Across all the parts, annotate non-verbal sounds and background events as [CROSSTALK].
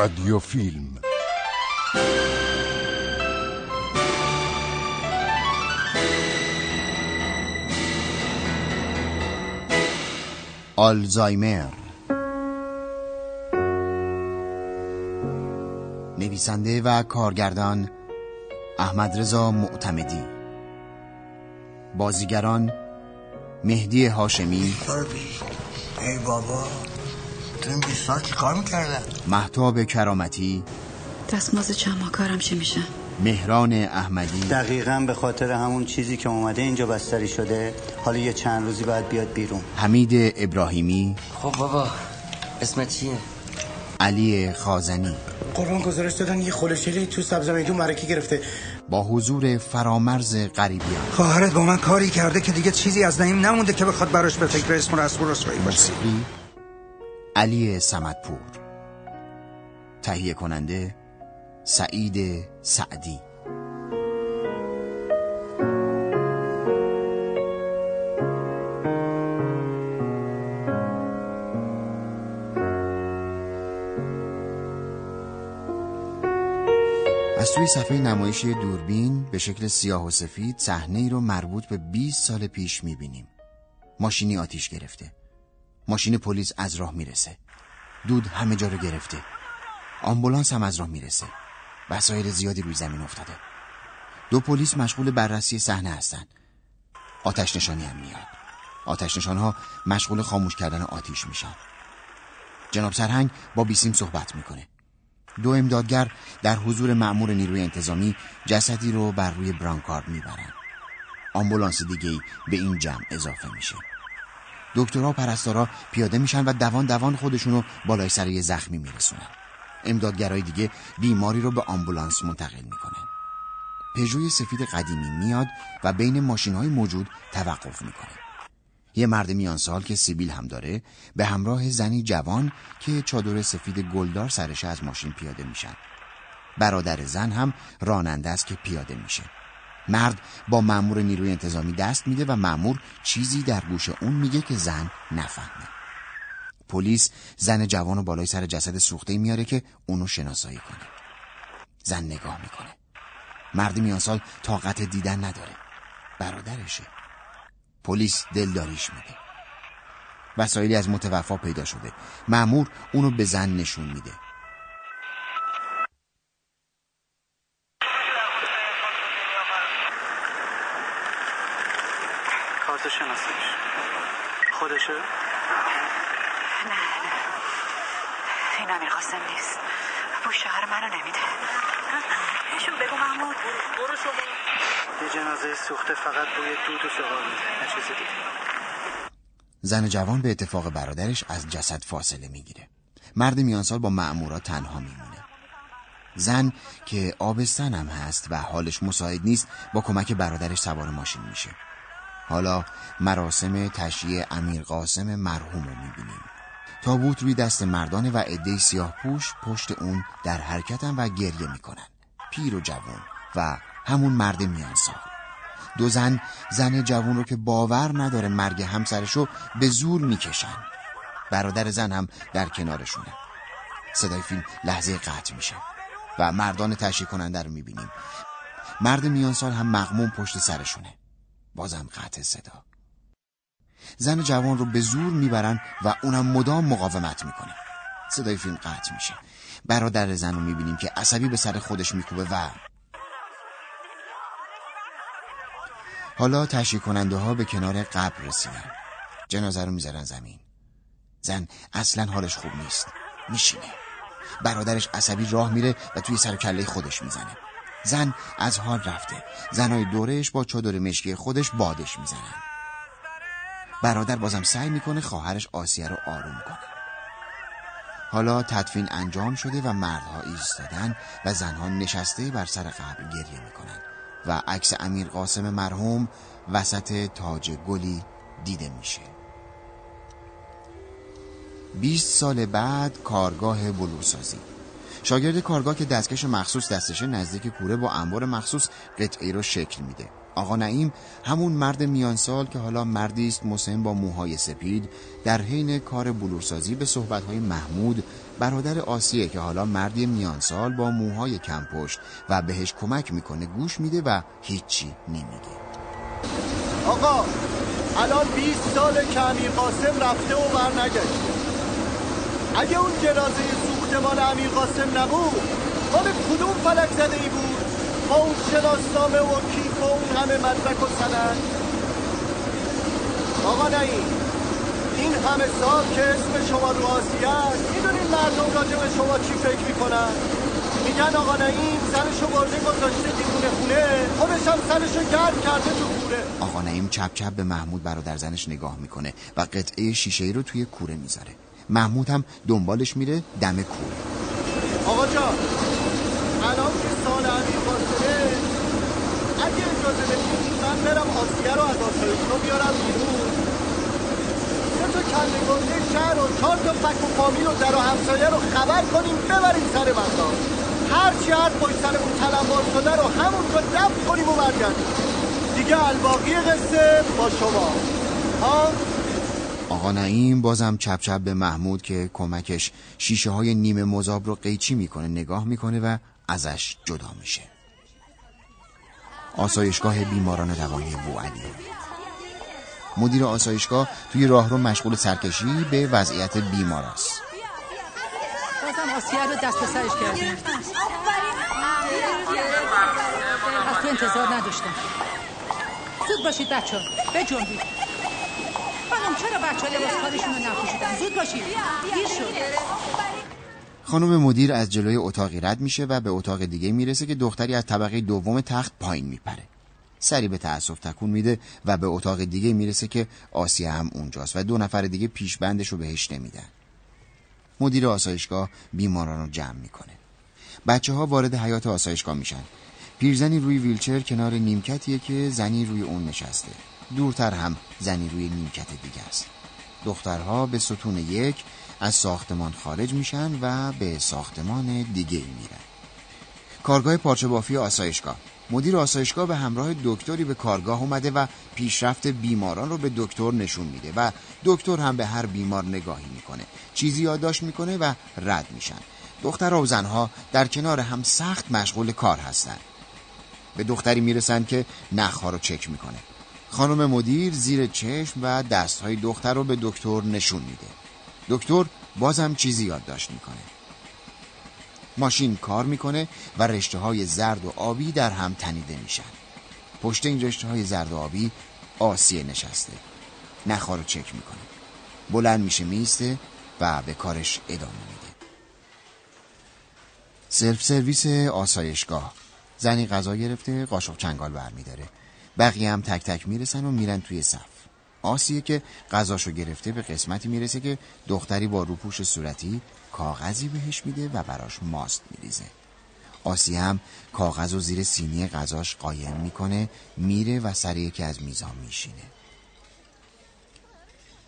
رادیو فیلم آلزایمر. نویسنده و کارگردان احمد رضا معتمدی. بازیگران مهدی هاشمی. ای بابا. تو این 20 سال چی کار می‌کردن؟ محتاب کرامتی. دستماز چند ماه کارم چی میشه؟ مهران احمدی. دقیقا به خاطر همون چیزی که اومده اینجا بستری شده حالا یه چند روزی باید بیاد بیرون. حمید ابراهیمی. خب بابا اسمت چیه؟ علی خازنی. قربان گزارش دادن یه خلوشلی تو سبز میدون مرکی گرفته. با حضور فرامرز غریبیان خواهرت با من کاری کرده که دیگه چیزی از نهیم نمونده که بخواد براش به فکر اسم رسم و رسوایی باشه. موسیقی علی سمدپور تهیه کننده سعید سعدی از توی صفحه نمایشی دوربین به شکل سیاه و سفید صحنه ای رو مربوط به 20 سال پیش می‌بینیم. ماشینی آتیش گرفته. ماشین پلیس از راه می‌رسه. دود همه جا رو گرفته. آمبولانس هم از راه می‌رسه. وسایل زیادی روی زمین افتاده. دو پلیس مشغول بررسی صحنه هستن. آتش نشانی هم میاد. آتش نشان ها مشغول خاموش کردن آتیش میشن. جناب سرهنگ با بیسیم صحبت می‌کنه. دو امدادگر در حضور مأمور نیروی انتظامی جسدی رو بر روی برانکارد می‌برن. آمبولانس دیگه به این جمع اضافه میشه. دکترها و پرستارا پیاده میشن و دوان دوان خودشونو بالای سر یه زخمی میرسونن. امدادگرای دیگه بیماری رو به آمبولانس منتقل می‌کنن. پژوی سفید قدیمی میاد و بین ماشین های موجود توقف می‌کنه. یه مرد میان سال که سیبیل هم داره به همراه زنی جوان که چادر سفید گلدار سرش از ماشین پیاده میشن. برادر زن هم راننده است که پیاده میشه. مرد با مأمور نیروی انتظامی دست میده و مأمور چیزی در گوش اون میگه که زن نفهمه. پلیس زن جوان رو بالای سر جسد سوخته میاره که اونو شناسایی کنه. زن نگاه می‌کنه. مرد میان سال طاقت دیدن نداره. برادرشه. پلیس دلداریش میده وسایلی از متوفا پیدا شده مأمور اونو به زن نشون میده کارت شناسیش خودشه؟ نه نه. این امیر قاسم نیست. بو شهر منو نمیده. بهشون بگو محمود. برو شما. یه جنازه سوخته فقط بوی دود و سوار میده. نه چیزی دیگه. زن جوان به اتفاق برادرش از جسد فاصله می‌گیره. مرد میانسال با مأمورا تنها میمونه. زن که آبستن هم هست و حالش مساعد نیست با کمک برادرش سوار ماشین میشه. حالا مراسم تشییع امیر قاسم مرحوم رو می‌بینیم. تابوت روی دست مردانه و عده سیاه پوش پشت اون در حرکتن و گریه می‌کنن. پیر و جوان و همون مرد میان سال دو زن زن جوان رو که باور نداره مرگ همسرشو به زور می‌کشن. برادر زن هم در کنارشونه. صدای فیلم لحظه قطع میشه و مردان تشریح کننده رو می‌بینیم. مرد میان سال هم مغموم پشت سرشونه. بازم قطع صدا. زن جوان رو به زور می‌برن و اونم مدام مقاومت می‌کنه صدای فیلم قطع میشه. برادر زن رو می‌بینیم که عصبی به سر خودش میکوبه و حالا تشریح کننده ها به کنار قبر رسیدن. جنازه رو می‌ذارن زمین. زن اصلا حالش خوب نیست. میشینه. برادرش عصبی راه میره و توی سر کله خودش می‌زنه. زن از حال رفته. زنای دورش با چادر مشکی خودش بادش می‌زنن. برادر بازم سعی می‌کنه خواهرش آسیه رو آروم کنه. حالا تدفین انجام شده و مردها ایستادن و زنها نشسته بر سر قبر گریه می‌کنن و عکس امیر قاسم مرحوم وسط تاج گلی دیده میشه. 20 سال بعد کارگاه بلورسازی. شاگرد کارگاه که دستکش مخصوص دستشه نزدیک کوره با انبار مخصوص قطعی رو شکل میده. آقا نعیم همون مرد میانسال که حالا مردی است مسن با موهای سپید در حین کار بلورسازی به صحبتهای محمود برادر آسیه که حالا مردی میان سال با موهای کم پشت و بهش کمک می‌کنه گوش میده و هیچی نمیگه. آقا الان 20 سال که امیر قاسم رفته و برنگشته اگه اون جنازه مال امیر قاسم نبود. مال کدوم فلک زده ای بود؟ با اون شناسنامه و کیف و اون همه مدرک و سند آقا نایی این همه سال که اسم شما رو آسیه است می‌دونین مردم راجع به شما چی فکر می‌کنن؟ میگن آقا نعیم سرشو برده گذاشته دیگونه خونه خودش هم سرشو گرد کرده تو کوره. آقا نعیم چپ چپ به محمود برادر زنش نگاه می‌کنه و قطعه شیشه ای رو توی کوره می‌ذاره. محمود هم دنبالش میره دم کوره آقا جان الان که سال امیر قاسمه اگه اجازه بدید من برم آسیه رو از آسایشگاه بیارم بیرون. سه تا کله گنده شهر و چهار تا فک و فامیل و در و همسایه رو خبر کنیم ببریم سر بندار هرچی هر پشت سرمون تلمبار شده رو همونجا دفت کنیم و برگردیم. دیگه الباقی قصه با شما. ها آقا نعیم بازم چپ چپ به محمود که کمکش شیشه های نیمه مذاب رو قیچی می‌کنه نگاه می‌کنه و ازش جدا میشه. آسایشگاه بیماران روانی بوعلی مدیر آسایشگاه توی راهرو مشغول سرکشی به وضعیت بیمار است. بازم آسیه رو دست به سرش کردیم. از تو انتظار نداشتم. زود باشید بچه ها بجنبید. خانم چرا بچه لباس زود باشید دیر خانم مدیر از جلوی اتاقی رد میشه و به اتاق دیگه می‌رسه که دختری از طبقه دوم تخت پایین میپره. سری به تأسف تکون میده و به اتاق دیگه می‌رسه که آسیه هم اونجاست و دو نفر دیگه پیشبندش رو بهش نمیدن. مدیر آسایشگاه بیماران رو جمع می‌کنه. بچه ها وارد حیات آسایشگاه میشن. پیرزنی روی ویلچر کنار نیمکتیه که زنی روی اون نشسته. دورتر هم زنی روی نیمکت دیگه است. دخترها به ستون یک از ساختمان خارج میشن و به ساختمان دیگه میرن. کارگاه پارچه بافی آسایشگاه. مدیر آسایشگاه به همراه دکتری به کارگاه اومده و پیشرفت بیماران رو به دکتر نشون میده و دکتر هم به هر بیمار نگاهی می‌کنه. چیزی یادداشت می‌کنه و رد میشن. دخترها و زنها در کنار هم سخت مشغول کار هستن. به دختری می‌رسن که نخها رو چک می‌کنه. خانم مدیر زیر چشم و دستهای دختر رو به دکتر نشون میده. دکتر بازم چیزی یادداشت می‌کنه. ماشین کار می‌کنه و رشته های زرد و آبی در هم تنیده میشن. پشت این رشته های زرد و آبی آسیه نشسته. نخها رو چک می‌کنه. بلند میشه میسته و به کارش ادامه میده. سلف سرویس آسایشگاه. زنی غذا گرفته قاشق چنگال برمیداره. بقیه هم تک تک می‌رسن و میرن توی صف. آسیه که غذاشو گرفته به قسمتی می‌رسه که دختری با روپوش صورتی کاغذی بهش میده و براش ماست میریزه. آسیه هم کاغذ و زیر سینی غذاش قایم می‌کنه میره و سر یکی از میزان میشینه.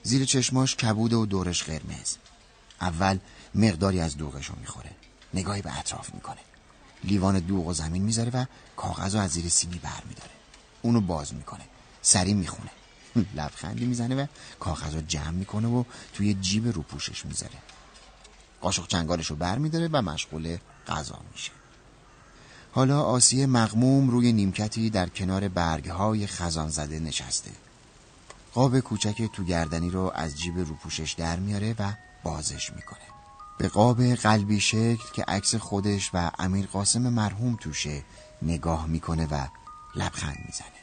زیر چشماش کبوده و دورش قرمز. اول مقداری از دوغشو می‌خوره. نگاهی به اطراف می‌کنه. لیوان دوغ و زمین می‌ذاره و کاغذ از زیر سینی بر میداره اونو باز می‌کنه. سری می‌خونه. [LAUGHS] لبخندی می‌زنه و کاغذ رو جمع می‌کنه و توی جیب رو پوشش می‌ذاره. قاشق چنگالش رو بر میداره و مشغول غذا میشه. حالا آسیه مغموم روی نیمکتی در کنار برگهای خزان زده نشسته. قاب کوچک تو گردنی رو از جیب رو پوشش در میاره و بازش می‌کنه. به قاب قلبی شکل که عکس خودش و امیر قاسم مرحوم توشه نگاه می‌کنه و لبخند می‌زنه.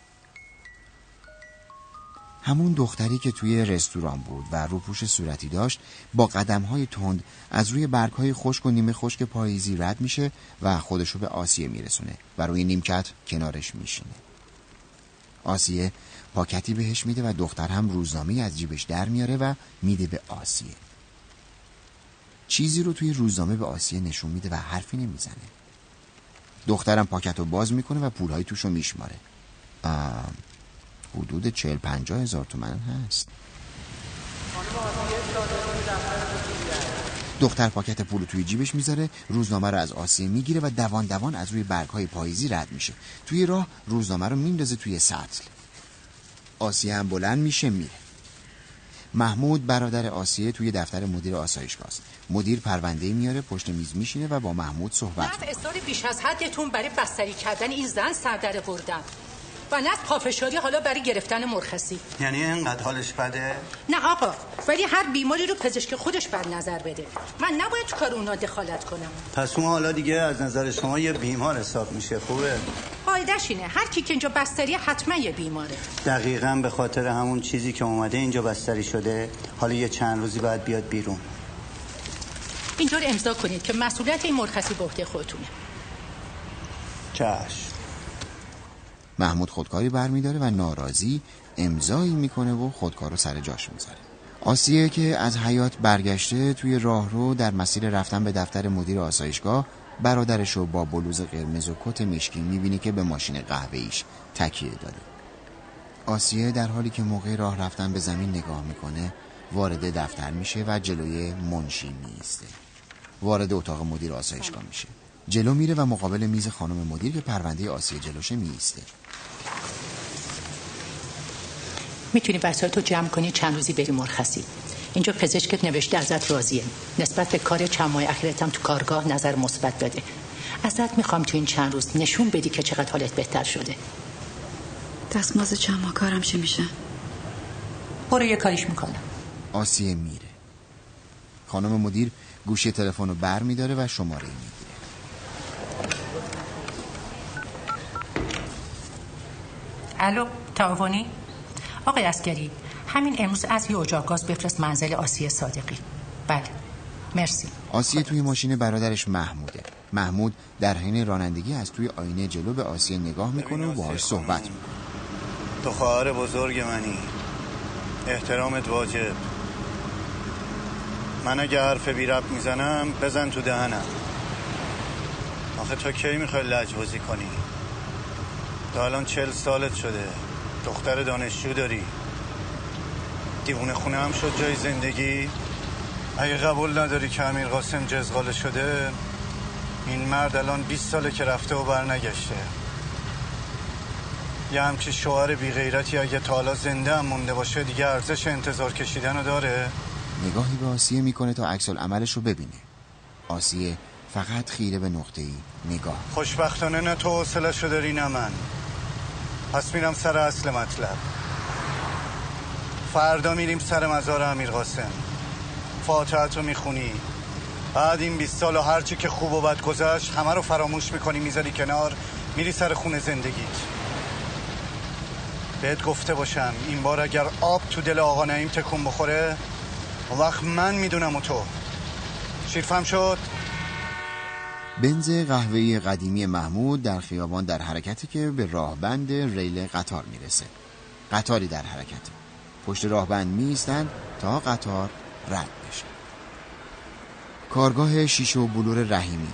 همون دختری که توی رستوران بود و روپوش صورتی داشت با قدمهای تند از روی برگهای خشک و نیمه خشک پاییزی رد میشه و خودشو به آسیه میرسونه و روی نیمکت کنارش میشینه. آسیه پاکتی بهش میده و دختر هم روزنامه از جیبش در میاره و میده به آسیه. چیزی رو توی روزنامه به آسیه نشون میده و حرفی نمی‌زنه. دخترم پاکت رو باز می‌کنه و پولهای توش رو میشماره حدود چهل پنجاه هزار تومن هست. دختر پاکت پول توی جیبش می‌ذاره روزنامه رو از آسیه می‌گیره و دوان دوان از روی برگ های پاییزی رد میشه. توی راه روزنامه رو میندازه توی سطل. آسیه هم بلند میشه میره. محمود برادر آسیه توی دفتر مدیر آسایشگاه است. مدیر پرونده میاره پشت میز میشینه و با محمود صحبت نه اصرار بیش از حدتون برای بستری کردن این زن سردر بردم و نه پافشاری حالا برای گرفتن مرخصی. یعنی اینقدر حالش بده؟ نه آقا ولی هر بیماری رو پزشک خودش بر نظر بده. من نباید تو کار اونا دخالت کنم. پس اون حالا دیگه از نظر شما یه بیمار حساب میشه خوبه؟ قاعدش اینه. هر کی که اینجا بستری حتما یه بیماره. دقیقا به خاطر همون چیزی که اومده اینجا بستری شده حالا یه چند روزی باید بیاد بیرون. اینطور امضا کنید که مسئولیت این مرخصی به عهده خودتونه. چشم. محمود خودکاری برمیداره و ناراضی امضایی می‌کنه و خودکار رو سر جاش می‌ذاره. آسیه که از حیات برگشته توی راهرو در مسیر رفتن به دفتر مدیر آسایشگاه برادرش رو با بلوز قرمز و کت مشکی می‌بینه که به ماشین قهوه‌ایش تکیه داده آسیه در حالی که موقع راه رفتن به زمین نگاه می‌کنه وارد دفتر میشه و جلوی منشی میسته وارد اتاق مدیر آسایشگاه میشه. جلو میره و مقابل میز خانم مدیر که پرونده آسیه جلوشه میسته می‌تونی بچه تو جمع کنی چند روزی بری مرخصی. اینجا پزشکت نوشته ازت راضیه. نسبت به کار چند ماه اخیرتم تو کارگاه نظر مثبت بده ازت می‌خوام تو این چند روز نشون بدی که چقدر حالت بهتر شده. دستماز چند ماه کارم چی میشه؟ برو یه کاریش می‌کنم. آسیه میره. خانم مدیر گوشی تلفن رو بر میداره و شماره می‌گیره. الو تعاونی؟ آقای اسکری همین امروز از یه اجاق گاز بفرست منزل آسیه صادقی. بله. مرسی. آسیه توی ماشین برادرش محموده. محمود در حین رانندگی از توی آینه جلو به آسیه نگاه می‌کنه و باهاش صحبت می‌کنه. تو خواهر بزرگ منی. احترامت واجب. من اگه حرف بی رب می‌زنم بزن تو دهنم. آخه تو کی می‌خوای لجبازی کنی؟ تا الان چل سالت شده. دختر دانشجو داری. دیوونه خونه هم شد جای زندگی. اگه قبول نداری که امیر قاسم جزغاله شده این مرد الان 20 ساله که رفته و برنگشته. یه همچی شوهر بی غیرتی اگه تا حالا زنده هم مونده باشه دیگه ارزش انتظار کشیدن رو داره. نگاهی به آسیه می‌کنه تا عکس عملش رو ببینه. آسیه فقط خیره به نقطه ای نگاه. خوشبختانه نه تو حوصله‌شو داری نه من. پس میرم سر اصل مطلب. فردا میریم سر مزار امیر قاسم. فاتحت رو می‌خونی. بعد این 20 سال و هرچی که خوب و بد گذشت همه رو فراموش می‌کنی می‌ذاری کنار میری سر خونه زندگیت. بهت گفته باشم این بار اگر آب تو دل آقا نعیم تکون بخوره وقت من می‌دونم و تو. شیرفهم شد؟ بنز قهوه‌ای قدیمی محمود در خیابان در حرکتی که به راهبند ریل قطار می‌رسه. قطاری در حرکت. پشت راهبند میستن تا قطار رد بشه. کارگاه شیشه و بلور رحیمی.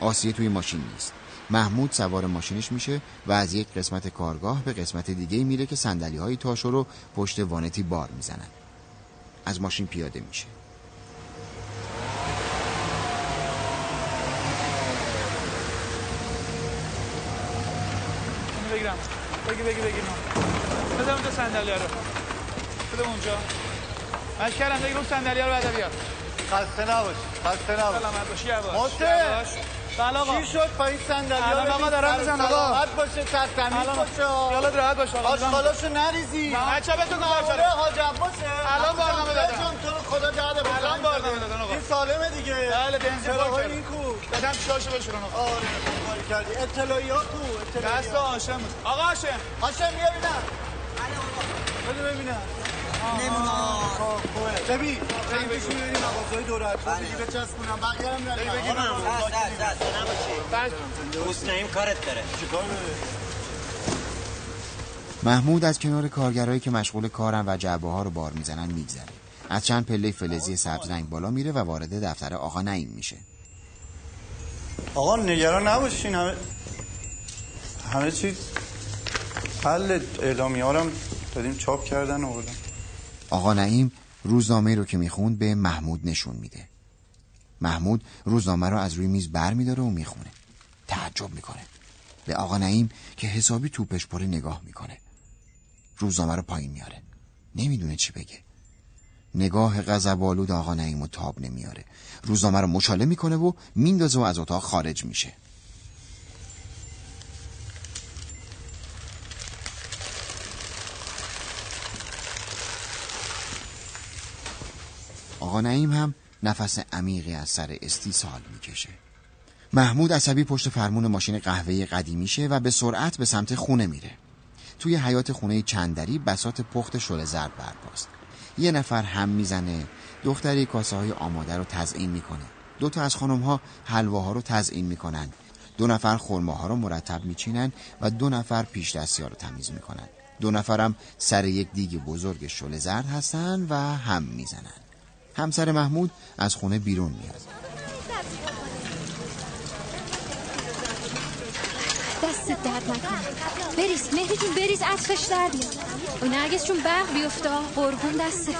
آسیه توی ماشین نیست. محمود سوار ماشینش میشه و از یک قسمت کارگاه به قسمت دیگه میره که سندلی های تاشو رو پشت وانتی بار می‌زنن. از ماشین پیاده میشه. بگیرم. بگی بگی بگی. بذار اونجا صندلی رو. بده اونجا. مش کردم؟ دیگه اون صندلی رو بعد بیار. خسته نباش خسته نباش. سلامت باشی یواش. محسن! بله آقا. چی شد؟ پایین صندلی الان آقا دارم میزن آقا. راحت باشه سرتمیز الان باشه. یالت راحت باش آقا آشغالاشو نریزی. بچه گفتم آره چرا حاج عباسه الان بارنامه دادم. جان تو رو خدا جهد الان بارنامه دادن آقا. این سالمه دیگه. بله بنزین کرد. این کو؟ دادم شاشو بشورن آقا. آره کاری کردی. اطلاعیات کو؟ دست اطلاعیات هاشم. آقا هاشم هاشم بیا ببینم. بده ببینم. محمود از کنار کارگرایی که مشغول کارن و جعبه ها رو بار می‌زنن میگذره. از چند پله فلزی سبز رنگ بالا میره و وارد دفتر آقا نعیم میشه. آقا نگران نباشین همه همه چی حل اعلامی ها هم دادیم چاپ کردن و آقا نعیم روزنامه رو که می‌خوند به محمود نشون میده. محمود روزنامه رو از روی میز بر میداره و می‌خونه. تعجب می‌کنه. به آقا نعیم که حسابی توپش پره نگاه می‌کنه. روزنامه رو پایین میاره. نمی‌دونه چی بگه. نگاه غضب‌آلود آقا نعیم و تاب نمیاره. روزنامه رو مچاله می‌کنه و میندازه و از اتاق خارج میشه. نعیم هم نفس عمیقی از سر استیصال می‌کشه. محمود عصبی پشت فرمون ماشین قهوه‌ای قدیمیشه و به سرعت به سمت خونه میره. توی حیات خونه چندری بسات پخت شل زرد برپاست. یه نفر هم می‌زنه دختری کاسه های آماده رو تزئین می‌کنه. دو تا از خانم ها حلواها رو تزئین می‌کنن. دو نفر خرماها رو مرتب میچینن و دو نفر پیش دستی ها رو تمیز می‌کنن. دو نفرم سر یک دیگ بزرگ شل زرد هستن و هم می‌زنن. همسر محمود از خونه بیرون میاد. دست درد نکنه. بریز مهدی جون بریز عطرش در بیاد و نرگس جون برق بیفتا قربون دستت.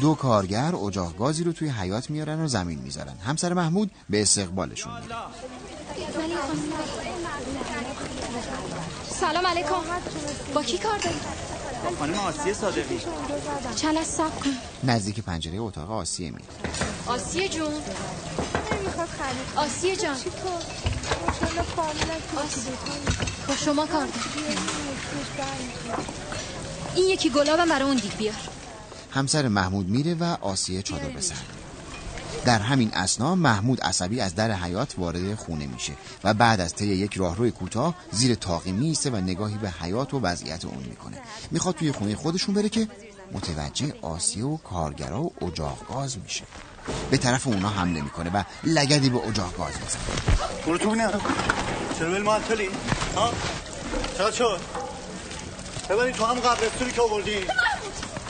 دو کارگر اجاق گازی رو توی حیات میارن و زمین می‌ذارن. همسر محمود به استقبالشون میره سلام علیکم. با کی کار خانم آسیه صادقی. سب کن نزدیک پنجره اتاق آسیه میره آسیه جون. آسیه جان. با شما کار این یکی گلابم برای اون دیگ بیار. همسر محمود میره و آسیه چادر به سر در همین اسنا محمود عصبی از در حیات وارد خونه میشه و بعد از طی یک راهروی کوتاه زیر تاقی میسته و نگاهی به حیات و وضعیت اون می‌کنه. می‌خواد توی خونه خودشون بره که متوجه آسیه و کارگرا و اجاق گاز میشه. به طرف اونا حمله می‌کنه و لگدی به اجاق گاز می‌زنه. برو تو نه چرا بل معطلی چرا تو هم قبرستونی که آوردی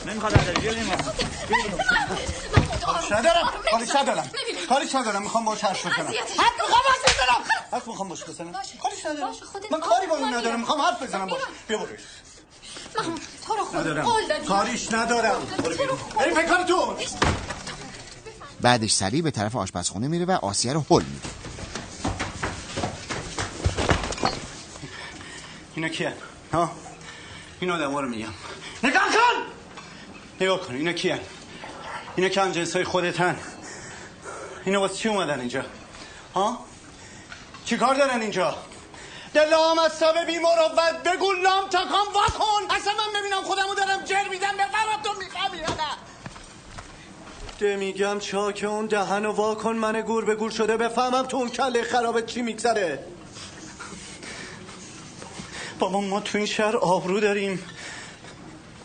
نمی‌خواد بیا بریم کارش ندارم کارش ندارم کارش ندارم می‌خوام باش حرف بزنم حرف می‌خوام حرف بزنم. حرف می‌خوام باش بزنم کارش ندارم من کاری با اون ندارم. می‌خوام حرف بزنم. باش بیا برو. تو رو خود کاریش ندارم. بریم فکر کارتون بعدش سریع به طرف آشپزخونه میره و آسیه رو هل میده. اینا کیه؟ ها؟ این آدم رو میگم. نگاه کن! نگاه کن اینا کیه؟ اینا که هم جنسای خودتن. اینا واسه چی اومدن اینجا؟ ها؟ چی کار دارن اینجا؟ دلام از سبه بی مروت بگو لام تکام واکن. اصلا من ببینم خودمو دارم جر میدم بفهمم تو می‌فهمی یا نه؟ ده میگم چاک اون دهن و واکن من گور به گور شده بفهمم تو اون کله خرابت چی میگذره. بابا ما تو این شهر آبرو داریم.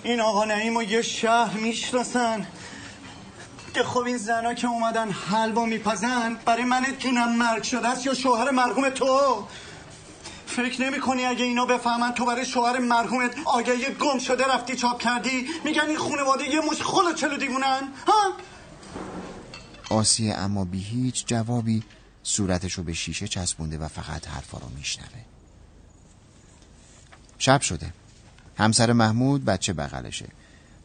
این آقا نعیم و یه شهر می‌شناسن. که خب این زنا که اومدن حلوا میپزن برای من جونم مرگ شده است یا شوهر مرحوم تو؟ فکر نمی کنی اگه اینا بفهمن تو برای شوهر مرحومت آگهی گم شده رفتی چاپ کردی؟ میگن این خانواده یه مش خل چلو دیوونن ها؟ آسیه اما بی هیچ جوابی صورتشو به شیشه چسبونده و فقط حرفا رو میشنوه. شب شده. همسر محمود بچه بغلشه.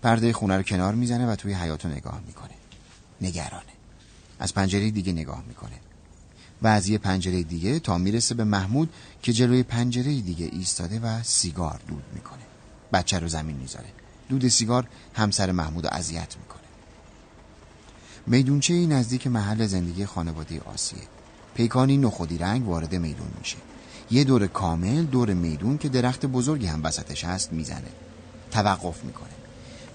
پرده خونه رو کنار می‌زنه و توی حیاتو نگاه می‌کنه. نگرانه. از پنجره دیگه نگاه می‌کنه. و از یه پنجره دیگه تا می‌رسه به محمود که جلوی پنجره دیگه ایستاده و سیگار دود می‌کنه. بچه رو زمین می‌ذاره. دود سیگار همسر محمود رو اذیت می‌کنه. میدونچه ای نزدیک محل زندگی خانواده آسیه. پیکانی نخودی رنگ وارد میدون میشه. یه دور کامل دور میدون که درخت بزرگی هم وسطش هست می‌زنه. توقف می‌کنه.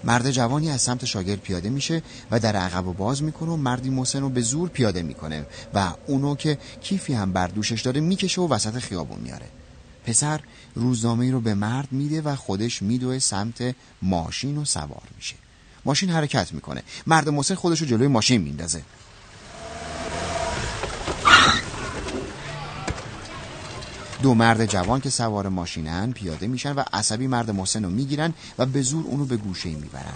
مرد جوانی از سمت شاگرد پیاده میشه و در عقب و باز می‌کنه و مردی محسن رو به زور پیاده می‌کنه و اونو که کیفی هم بر دوشش داره می‌کشه و وسط خیابون میاره. پسر روزنامه رو به مرد میده و خودش میدوه سمت ماشین و سوار میشه. ماشین حرکت می‌کنه. مرد محسن خودش رو جلوی ماشین میندازه. دو مرد جوان که سوار ماشینن پیاده میشن و عصبی مرد محسن رو می‌گیرن و به زور اونو به گوشه می‌برن.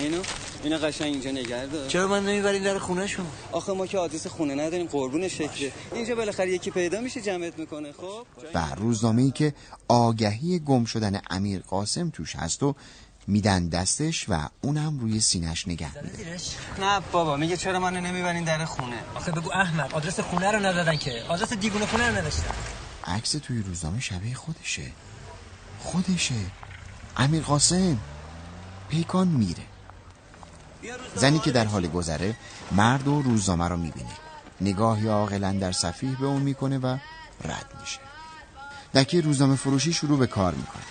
اینو اینو قشنگ اینجا نگه دار. چرا من نمی‌برین در خونه شما؟ آخه ما که آدرس خونه نداریم قربون شکله اینجا بالاخره یکی پیدا میشه جمعت می‌کنه خب؟ و روزنامه ای که آگهی گم شدن امیر قاسم توش هست و میدن دستش و اونم روی سینش نگه میده نه بابا میگه چرا من نمی‌برین در خونه؟ آخه بگو احمق آدرس خونه رو ندادن که. آدرس دیگونه خونه رو نوشتن عکس توی روزنامه شبیه خودشه. خودشه. امیر قاسم. پیکان میره. زنی که در حال گذره مرد و روزنامه رو می‌بینه. نگاهی عاقلا در صفیح به اون می‌کنه و رد میشه. دکه روزنامه فروشی شروع به کار می‌کنه.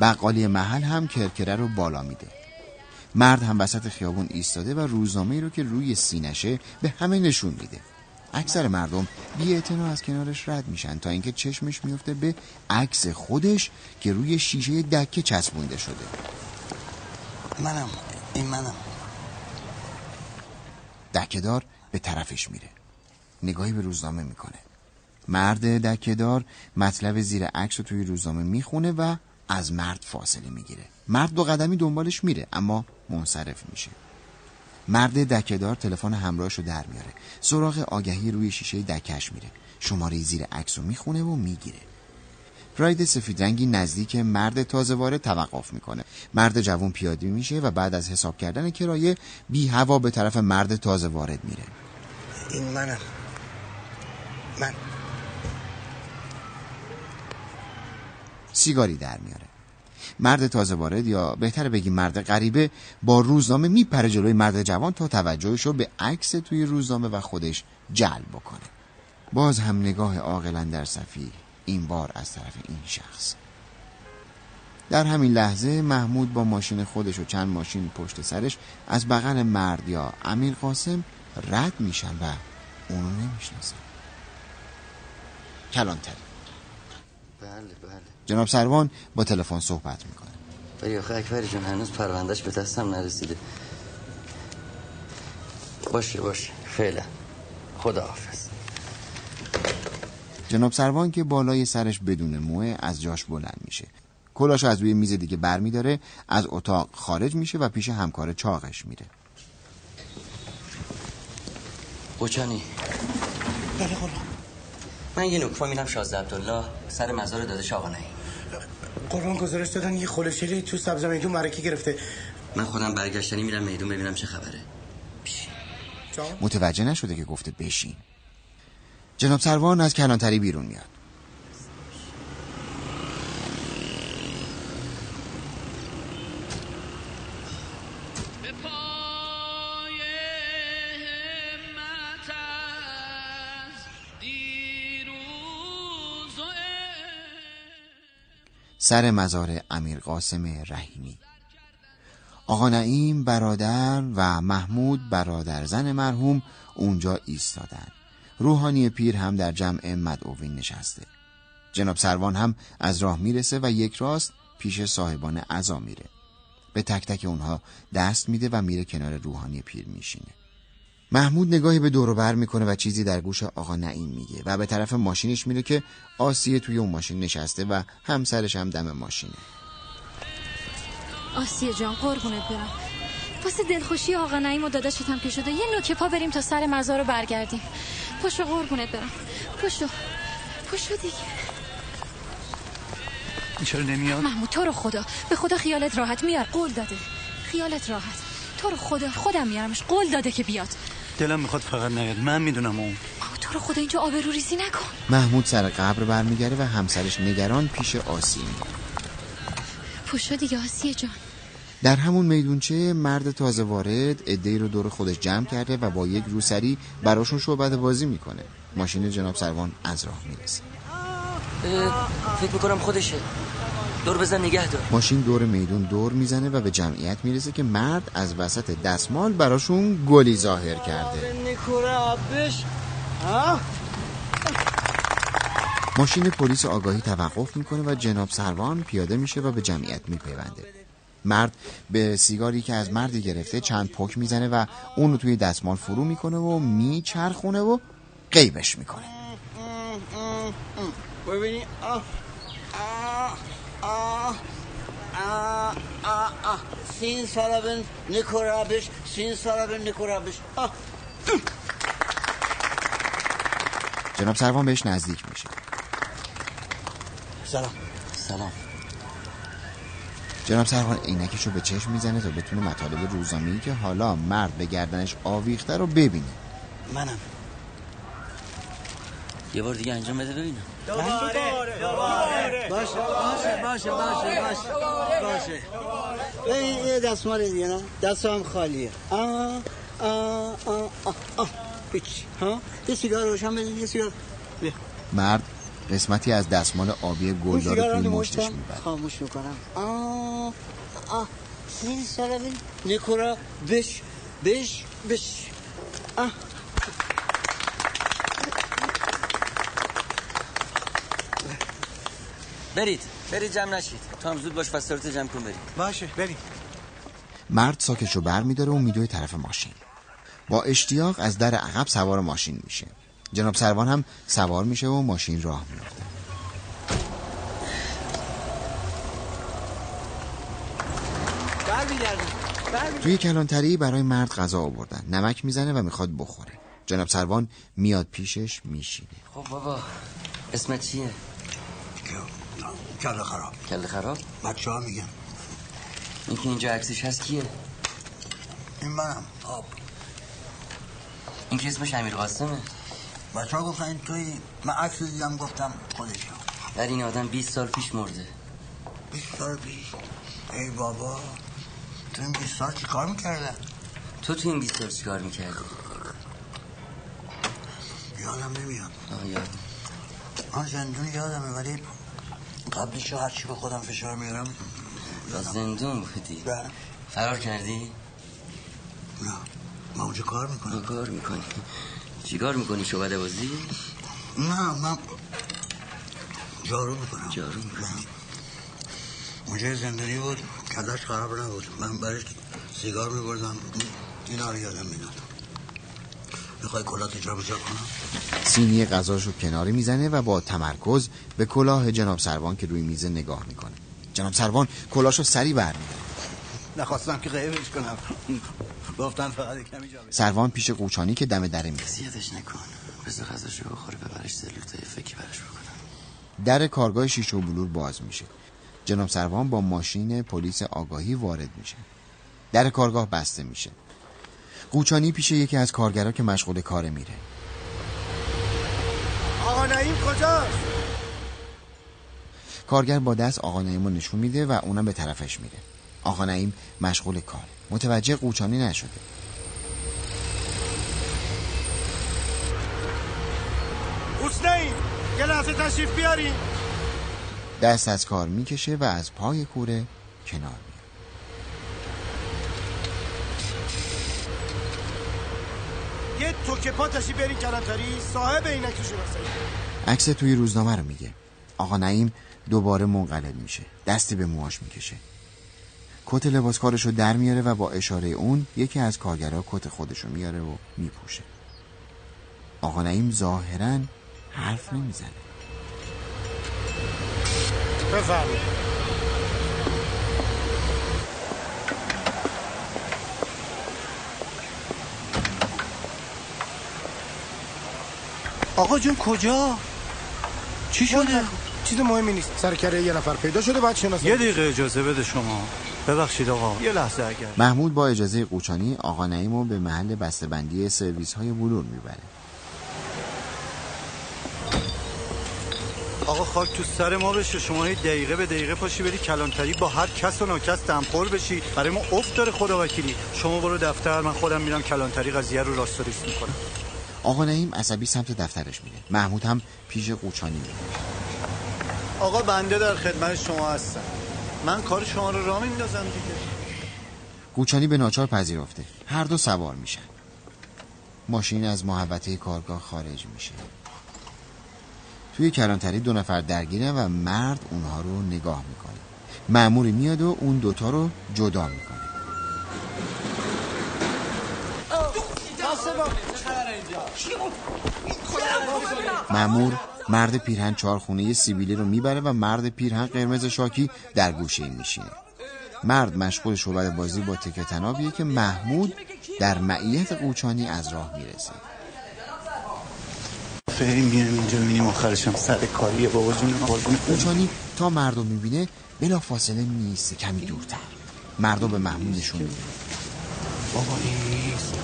بقالی محل هم کرکره رو بالا میده. مرد هم وسط خیابون ایستاده و روزنامه رو که روی سینشه به همه نشون میده. اکثر مردم بی از کنارش رد میشن تا اینکه چشمش میفته به عکس خودش که روی شیشه دکه چسبونده شده. منم. این منم. دکهدار به طرفش میره. نگاهی به روزنامه می‌کنه. مرد دکهدار مطلب زیر عکس رو توی روزنامه می‌خونه و از مرد فاصله می‌گیره. مرد دو قدمی دنبالش میره اما منصرف میشه. مرد دکهدار تلفن همراهش رو در میاره. سراغ آگهی روی شیشه دکش میره. شماره زیر عکس رو می‌خونه و می‌گیره. پراید سفید رنگی نزدیک مرد تازه وارد توقف می‌کنه. مرد جوان پیاده میشه و بعد از حساب کردن کرایه بی هوا به طرف مرد تازه وارد میره. این منم من. سیگاری در میاره. مرد تازه وارد یا بهتر بگیم مرد غریبه با روزنامه میپره جلوی مرد جوان تا توجهش رو به عکس توی روزنامه و خودش جلب بکنه. باز هم نگاه عاقلا در صفی این بار از طرف این شخص. در همین لحظه محمود با ماشین خودش و چند ماشین پشت سرش از بغل مرد یا امیر قاسم رد میشن و اونو نمی‌شناسن. کلانتری بله بله. جناب سروان با تلفن صحبت می‌کنه. ولی آخه اکبری جون هنوز پروندهش به دستم نرسیده. باشه باشه. فعلا خدا حافظ جناب سروان که بالای سرش بدون موه از جاش بلند میشه. کلاش از روی میز دیگه بر میداره از اتاق خارج میشه و پیش همکار چاقش میره. قوچانی بله قربان. من یه نکفا میرم شازده عبدالله سر مزار دادش آقا نهی قربان گزارش دادن یه خلوشلی تو سبز میدون مرکی گرفته. من خودم برگشتنی میرم میدون ببینم چه خبره. متوجه نشده که گفته بشین. جناب سروان از کلانتری بیرون میاد. سر مزار امیر قاسم رحیمی. آقا نعیم برادر و محمود برادر زن مرحوم اونجا ایستادن. روحانی پیر هم در جمع مدعوین نشسته. جناب سروان هم از راه می‌رسه و یک راست پیش صاحبان عزا میره. به تک تک اونها دست میده و میره کنار روحانی پیر میشینه. محمود نگاهی به دور بر می‌کنه و چیزی در گوش آقا نعیم میگه و به طرف ماشینش میره که آسیه توی اون ماشین نشسته و همسرش هم دم ماشینه. آسیه جان قربونت برم. واسه دلخوشی آقا نعیم و داداشتم که شده یه نوکه پا بریم تا سر مزار رو برگردیم. پشو قربونت برم. پشو پشو دیگه. چرا نمیاد؟ محمود تو رو خدا. به خدا خیالت راحت میار. قول داده. خیالت راحت. تو رو خدا خودم میارمش. قول داده که بیاد. دلم می‌خواد فقط نیاد. من می‌دونم اون. تو رو خدا اینجا آبرو ریزی نکن. محمود سر قبر برمیگره و همسرش نگران پیش آسیه میره پشو دیگه آسیه جان. در همون میدونچه مرد تازه وارد ادهی رو دور خودش جمع کرده و با یک روسری براشون شعبت بازی می‌کنه. ماشین جناب سروان از راه می‌رسه. فکر می‌کنم خودشه. دور بزن نگه دار. ماشین دور میدون دور می‌زنه و به جمعیت می‌رسه که مرد از وسط دستمال براشون گلی ظاهر کرده. ماشین پلیس آگاهی توقف می‌کنه و جناب سروان پیاده میشه و به جمعیت میپیونده. مرد به سیگاری که از مردی گرفته چند پک می‌زنه و اونو توی دستمال فرو می‌کنه و میچرخونه و قیبش می‌کنه. ببینی. آه. آه. آه. آه. آه. آه. سین سالبن نکورابش سین سالبن نکورابش آه. جناب سروان بهش نزدیک میشه. سلام. سلام. جناب سروان عینکش رو به چشم می‌زنه تا بتونه مطالب روزنامه‌ای که حالا مرد به گردنش آویخته رو ببینه. منم. یه بار دیگه انجام بده ببینم. دوباره دوباره باشه باشه باشه باشه باشه باشه این یه دستمال دیگه نه دست هم خالیه آه آه آه آه آه هیچ ها یه سیگار روشن بدید یه سیگار بیا مرد قسمتی از دستمال آبی گلدار رو توی مشتش می‌بره خاموش می‌کنم آه آه این سر بین نکورا بش بش بش آه برید برید جمع نشید. تو هم زود باش وسایلت جمع کن برید باشه بریم. مرد ساکش رو بر میداره و میدوه طرف ماشین. با اشتیاق از در عقب سوار ماشین میشه. جناب سروان هم سوار میشه و ماشین راه میفته توی کلانتری برای مرد غذا آوردن. نمک می‌زنه و می‌خواد بخوره. جناب سروان میاد پیشش میشینه. خب بابا اسمت چیه؟ کله خراب. کله خراب؟ بچه ها میگن. این که اینجا عکسش هست کیه؟ این منم. آب. این که اسمش امیر قاسمه. بچه ها گفتن توی من عکس دیدم گفتم خودشم در این آدم 20 سال پیش مرده. 20 سال پیش. ای بابا. تو این 20 سال چی کار می‌کردن تو تو این 20 سال چیکار می‌کردی؟ یادم نمیاد. آه یاد آن زندون یادمه ولی قبلش هرچی به خودم فشار میارم زندون بودی بله فرار کردی؟ نه. من اونجا کار می‌کنم. کار می‌کنی. چیکار می‌کنی؟ شعبده بازی؟ نه من جارو می‌کنم. جارو می‌کنی. اونجا یه زندانی بود کلش خراب نبود. من برش سیگار میبردم. اینا رو یادم می‌داد می‌خوای کلات جا کنم؟ سینی غذاش رو کناری می‌زنه و با تمرکز به کلاه جناب سروان که روی میزه نگاه می‌کنه. جناب سروان کلاش رو سری برمیداره. نخواستم که غیبش کنم. گفتن فقط کمی جا سروان پیش قوچانی که دم دره میره زیادش نکن. بذار غذاشو بخوره ببرش یه فکری براش بکنم. در کارگاه شیشه و بلور باز میشه. جناب سروان با ماشین پلیس آگاهی وارد میشه. در کارگاه بسته میشه. قوچانی پیش یکی از کارگرا که مشغول کاره میره. آقا نعیم کجاست؟ کارگر با دست آقا نعیم رو نشون میده و اونم به طرفش میره. آقا نعیم مشغول کار. متوجه قوچانی نشده. حسنین یه لحظه تشریف بیارین. دست از کار می‌کشه و از پای کوره کنار میاد یه توکه پا تشریف بیارین کلانتری صاحب تو شناسایی. عکس توی روزنامه رو میگه. آقا نعیم دوباره منقلب میشه. دستی به موهاش می‌کشه. کت لباس کارش رو در میاره و با اشاره اون یکی از کارگرها کت خودش رو میاره و میپوشه. آقا نعیم ظاهرا حرف نمی‌زنه. بفرمایید. آقا جون کجا؟ چی شده؟ چیز مهمی نیست. سرکره یه نفر پیدا شده بعد شناسایی یه دقیقه اجازه بده شما. ببخشید آقا یه لحظه اگر. محمود با اجازه قوچانی آقا نعیم رو به محل بسته‌بندی سرویس های بلور می‌بره. آقا خاک تو سر ما بشه. شما هی دقیقه به دقیقه پاشی بری کلانتری با هر کس و ناکس دمخور بشی. برای ما افت داره خدا وکیلی شما برو دفتر من خودم میرم کلانتری قضیه رو راستوریس می‌کنم. آقا نعیم عصبی سمت دفترش میره. محمود هم پیش قوچانی میره. آقا بنده در خدمت شما هستم. من کار شما رو راه میندازم دیگه. قوچانی به ناچار پذیرفته. هر دو سوار میشن. ماشین از محوطه کارگاه خارج میشه. توی کلانتری دو نفر درگیرن و مرد اونها رو نگاه می‌کنه. معموری میاد و اون دوتا رو جدا می‌کنه. معمور مرد پیرهن چهارخونه سیبیلی رو می‌بره و مرد پیرهن قرمز شاکی در گوشه میشینه. مرد مشغول شعبد بازی با تکه تنابیه که محمود در معیت قوچانی از راه می‌رسه. اینجا سر کاریه بابا قوچانی تا مردم می‌بینه بلا فاصله میسته کمی دورتر. مردم به محمود نشون میده. بابا این نیست.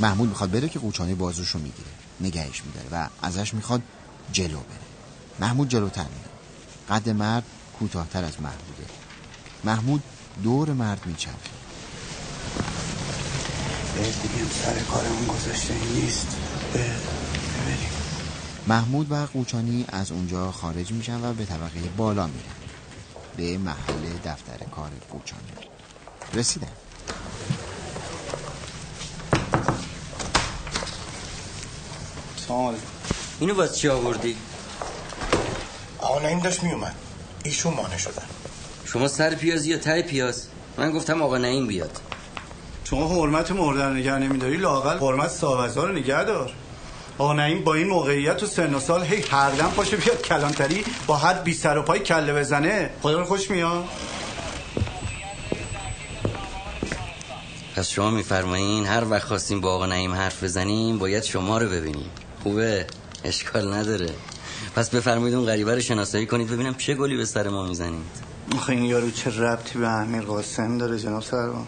محمود می‌خواد بره که قوچانی بازوشو می‌گیره. نگهش میداره و ازش می‌خواد جلو بره. محمود جلوتر میره قد مرد کوتاهتر از محموده محمود دور مرد میچرخه. بهت دیگه سر کارمون گذاشته نیست. به محمود و قوچانی از اونجا خارج میشن و به طبقه بالا میرن. به محل دفتر کار قوچانی. رسیدن. سلام اینو باز چی آوردی؟ آقا نعیم داشت میومد. ایشون مانه شدن. شما سر پیاز یا ته پیاز؟ من گفتم آقا نعیم بیاد. شما حرمت مردن نگه نمیداری لاقل حرمت ساوزا رو نگه دار. آقا نعیم با این موقعیت و سن و سال هی هر دم پاشه بیاد کلانتری با هر بی سر و پای کله بزنه. خدا رو خوش میاد. پس شما میفرمایین هر وقت خواستیم با آقا نعیم حرف بزنیم باید شما رو ببینیم. خوبه. اشکال نداره. پس بفرمایید اون غریبه رو شناسایی کنید ببینم چه گلی به سر ما می‌زنید. آخه این یارو چه ربطی به امیر قاسم داره جناب سروان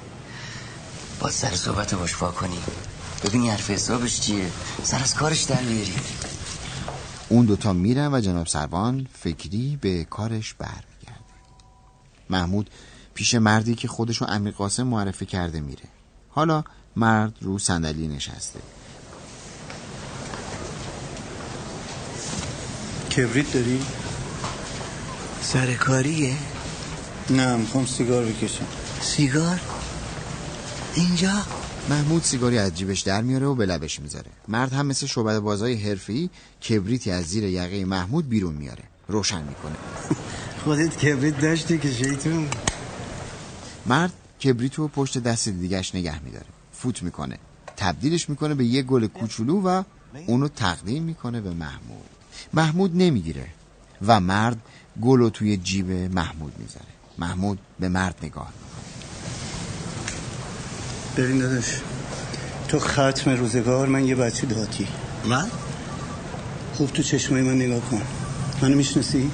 با سر صحبت باش وا کنی. ببینی حرف حسابش چیه. سر از کارش در بیاری اون دوتا میرن و جناب سروان فکری به کارش برمیگرده. محمود پیش مردی که خودشو امیر قاسم معرفی کرده میره. حالا مرد رو صندلی نشسته. کبریت داری؟ سرکاریه؟ نه می‌خوام سیگار بکشم. سیگار؟ اینجا؟ محمود سیگاری از جیبش در میاره و به لبش می‌ذاره. مرد هم مثل شعبده بازای حرفی کبریتی از زیر یقه محمود بیرون میاره. روشن می‌کنه. [LAUGHS] خودت کبریت داشتی که شیطون. مرد کبریتو پشت دست دیگش نگه میداره. فوت می‌کنه. تبدیلش می‌کنه به یه گل کوچولو و اونو تقدیم می‌کنه به محمود. محمود نمی‌گیره و مرد گلو توی جیب محمود می‌ذاره محمود به مرد نگاه ببین داداش تو ختم روزگار من یه بچه داتی من؟ خوب تو چشمای من نگاه کن. منو می‌شناسی؟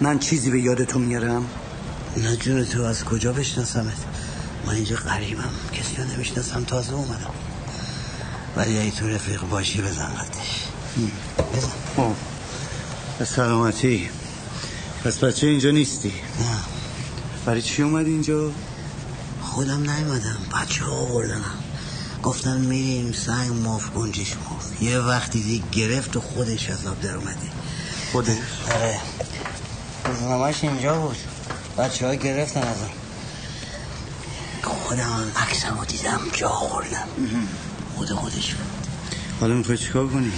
من چیزی به یاد تو میارم؟ نه جون تو از کجا بشناسمت؟ من اینجا قریبم کسی رو نمی‌شناسم تازه اومدم. ولی ای تو رفیق باشی بزن قدش. بزن خب. سلامتی. پس بچه اینجا نیستی؟ نه. برای چی اومد اینجا؟ خودم نیومدم. بچه ها آوردنم. گفتن میریم سنگ ماف گنجش ماف یه وقتی دیگه گرفت و خودش حساب در اومده. خودش؟ آره. روزنامهش اینجا بود. بچه ها گرفتن ازم. خودم عکسم رو دیدم جا خوردم. خود خودش. بود حالا می‌خوای چیکار کنی؟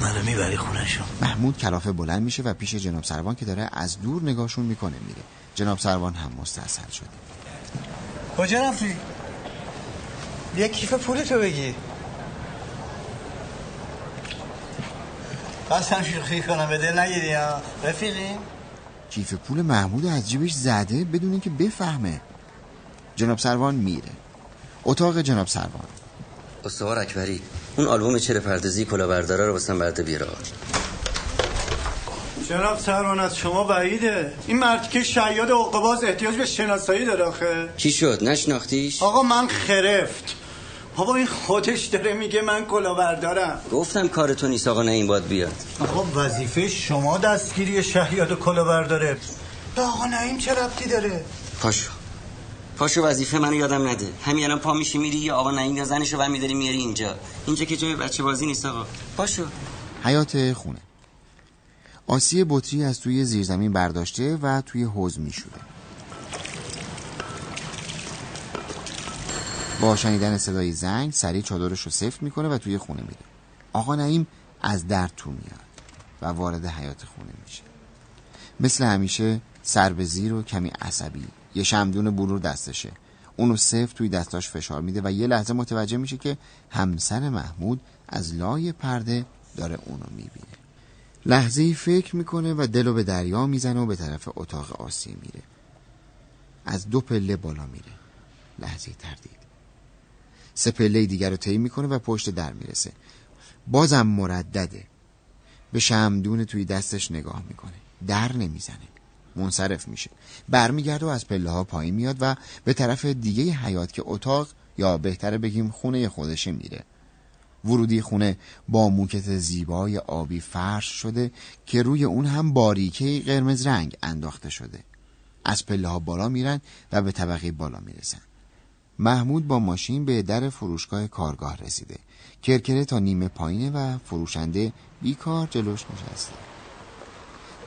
منو می‌بری خونشون محمود کلافه بلند میشه و پیش جناب سروان که داره از دور نگاهشون می‌کنه میره. جناب سروان هم مستاصل شده. کجا رفتی؟ بیا کیف پولتو بگیر قسم شوخی کنم به دل نگیری ها. رفیقی؟ کیف پول محمود از جیبش زده بدون اینکه بفهمه. جناب سروان میره. اتاق جناب سروان. استوار اکبری. اون آلبوم چهره پردازی کلاهبردارا رو واسم برده بیار جناب سروان از شما بعیده. این مرد که شیاد عقباز احتیاج به شناسایی داره آخه. چی شد؟ نشناختیش؟ آقا من خرفت. بابا این خودش داره میگه من کلاهبردارم گفتم کار تو نیست آقا نعیم باد بیاد. آقا وظیفه شما دستگیری شهیاد و کلاهبرداره به آقا نعیم چه ربطی داره؟ پاشو. پاشو وظیفه منو یادم نده. همین الان پا میشی میری یا آقا نعیم یا زنشو برمیداری میاری اینجا. اینجا که جای بچه بازی نیست آقا. پاشو. حیات خونه. آسی بطری از توی زیرزمین برداشته و توی حوز میشوره. با شنیدن صدای زنگ سریع چادرش رو سفت می‌کنه و توی خونه میره. آقا نعیم از در تو میاد و وارد حیات خونه میشه. مثل همیشه سر به زیر و کمی عصبی. یه شمدون بلور دستشه. اونو سفت توی دستاش فشار میده و یه لحظه متوجه میشه که همسر محمود از لای پرده داره اونو می‌بینه. لحظه ای فکر می‌کنه و دلو به دریا می‌زنه و به طرف اتاق آسی میره. از دو پله بالا میره. لحظه تردید. سه پله دیگر رو طی می‌کنه و پشت در می‌رسه. بازم مردده. به شمدون توی دستش نگاه می‌کنه. در نمی‌زنه. منصرف میشه. برمیگرده و از پله ها پایین میاد و به طرف دیگه حیات که اتاق یا بهتره بگیم خونه خودشه میره. ورودی خونه با موکت زیبای آبی فرش شده که روی اون هم باریکه قرمز رنگ انداخته شده. از پله ها بالا میرن و به طبقه بالا می‌رسن. محمود با ماشین به در فروشگاه کارگاه رسیده. کرکره تا نیمه پایینه و فروشنده بیکار جلوش نشسته.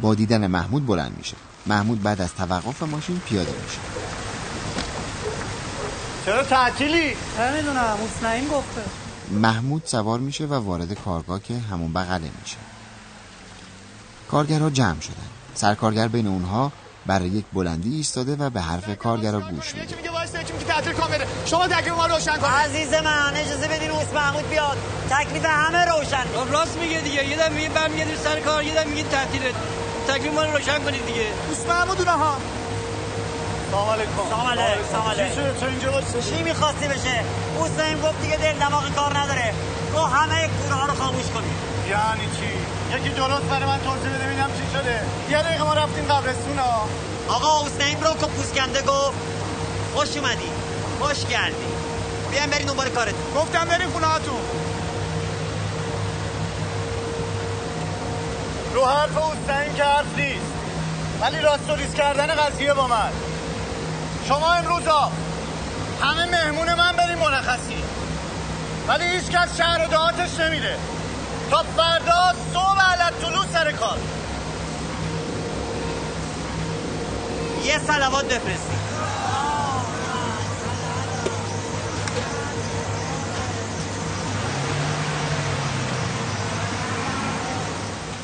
با دیدن محمود بلند میشه. محمود بعد از توقف ماشین پیاده میشه. چرا تعطیلی؟ نمی‌دونم مصنعیم گفته. محمود سوار میشه و وارد کارگاه که همون بغله میشه. کارگرها جمع شدن. سرکارگر بین اونها برای یک بلندی ایستاده و به حرف کارگرها گوش میده. شما تکلیف ما روشن کن عزیز من اجازه بدین اوس محمود بیاد. تکلیف همه روشن. راست میگه دیگه. یه دم میگه برمیگردیم سر کار یه دم میگه تعطیله تکلیف ما رو روشن کنید دیگه. اوس محمود اونها سلام علیکم. سلام علیکم. سلام علیکم. چی شده تو اینجا چی می‌خواستی بشه؟ اوسایم گفت دیگه دل دماغ کار نداره. تو همه کوره ها رو خاموش کنی یعنی چی؟ یکی درست برای من توضیح بده ببینم چی شده. یه دقیقه ما رفتیم قبرستون ها آقا حسین رو که پوسکنده گفت خوش اومدی. خوش کردی. بیایم بریم دنبال کارت گفتم بریم خونه هاتون رو حرف حسین که حرف نیست. ولی راست و کردن قضیه با من. شما امروزا همه مهمون من بریم مرخصی. ولی هیچ کس شهر و دهاتش نمیره. تا فردا صبح علت طلوع سر کار. یه سلوات بفرستی.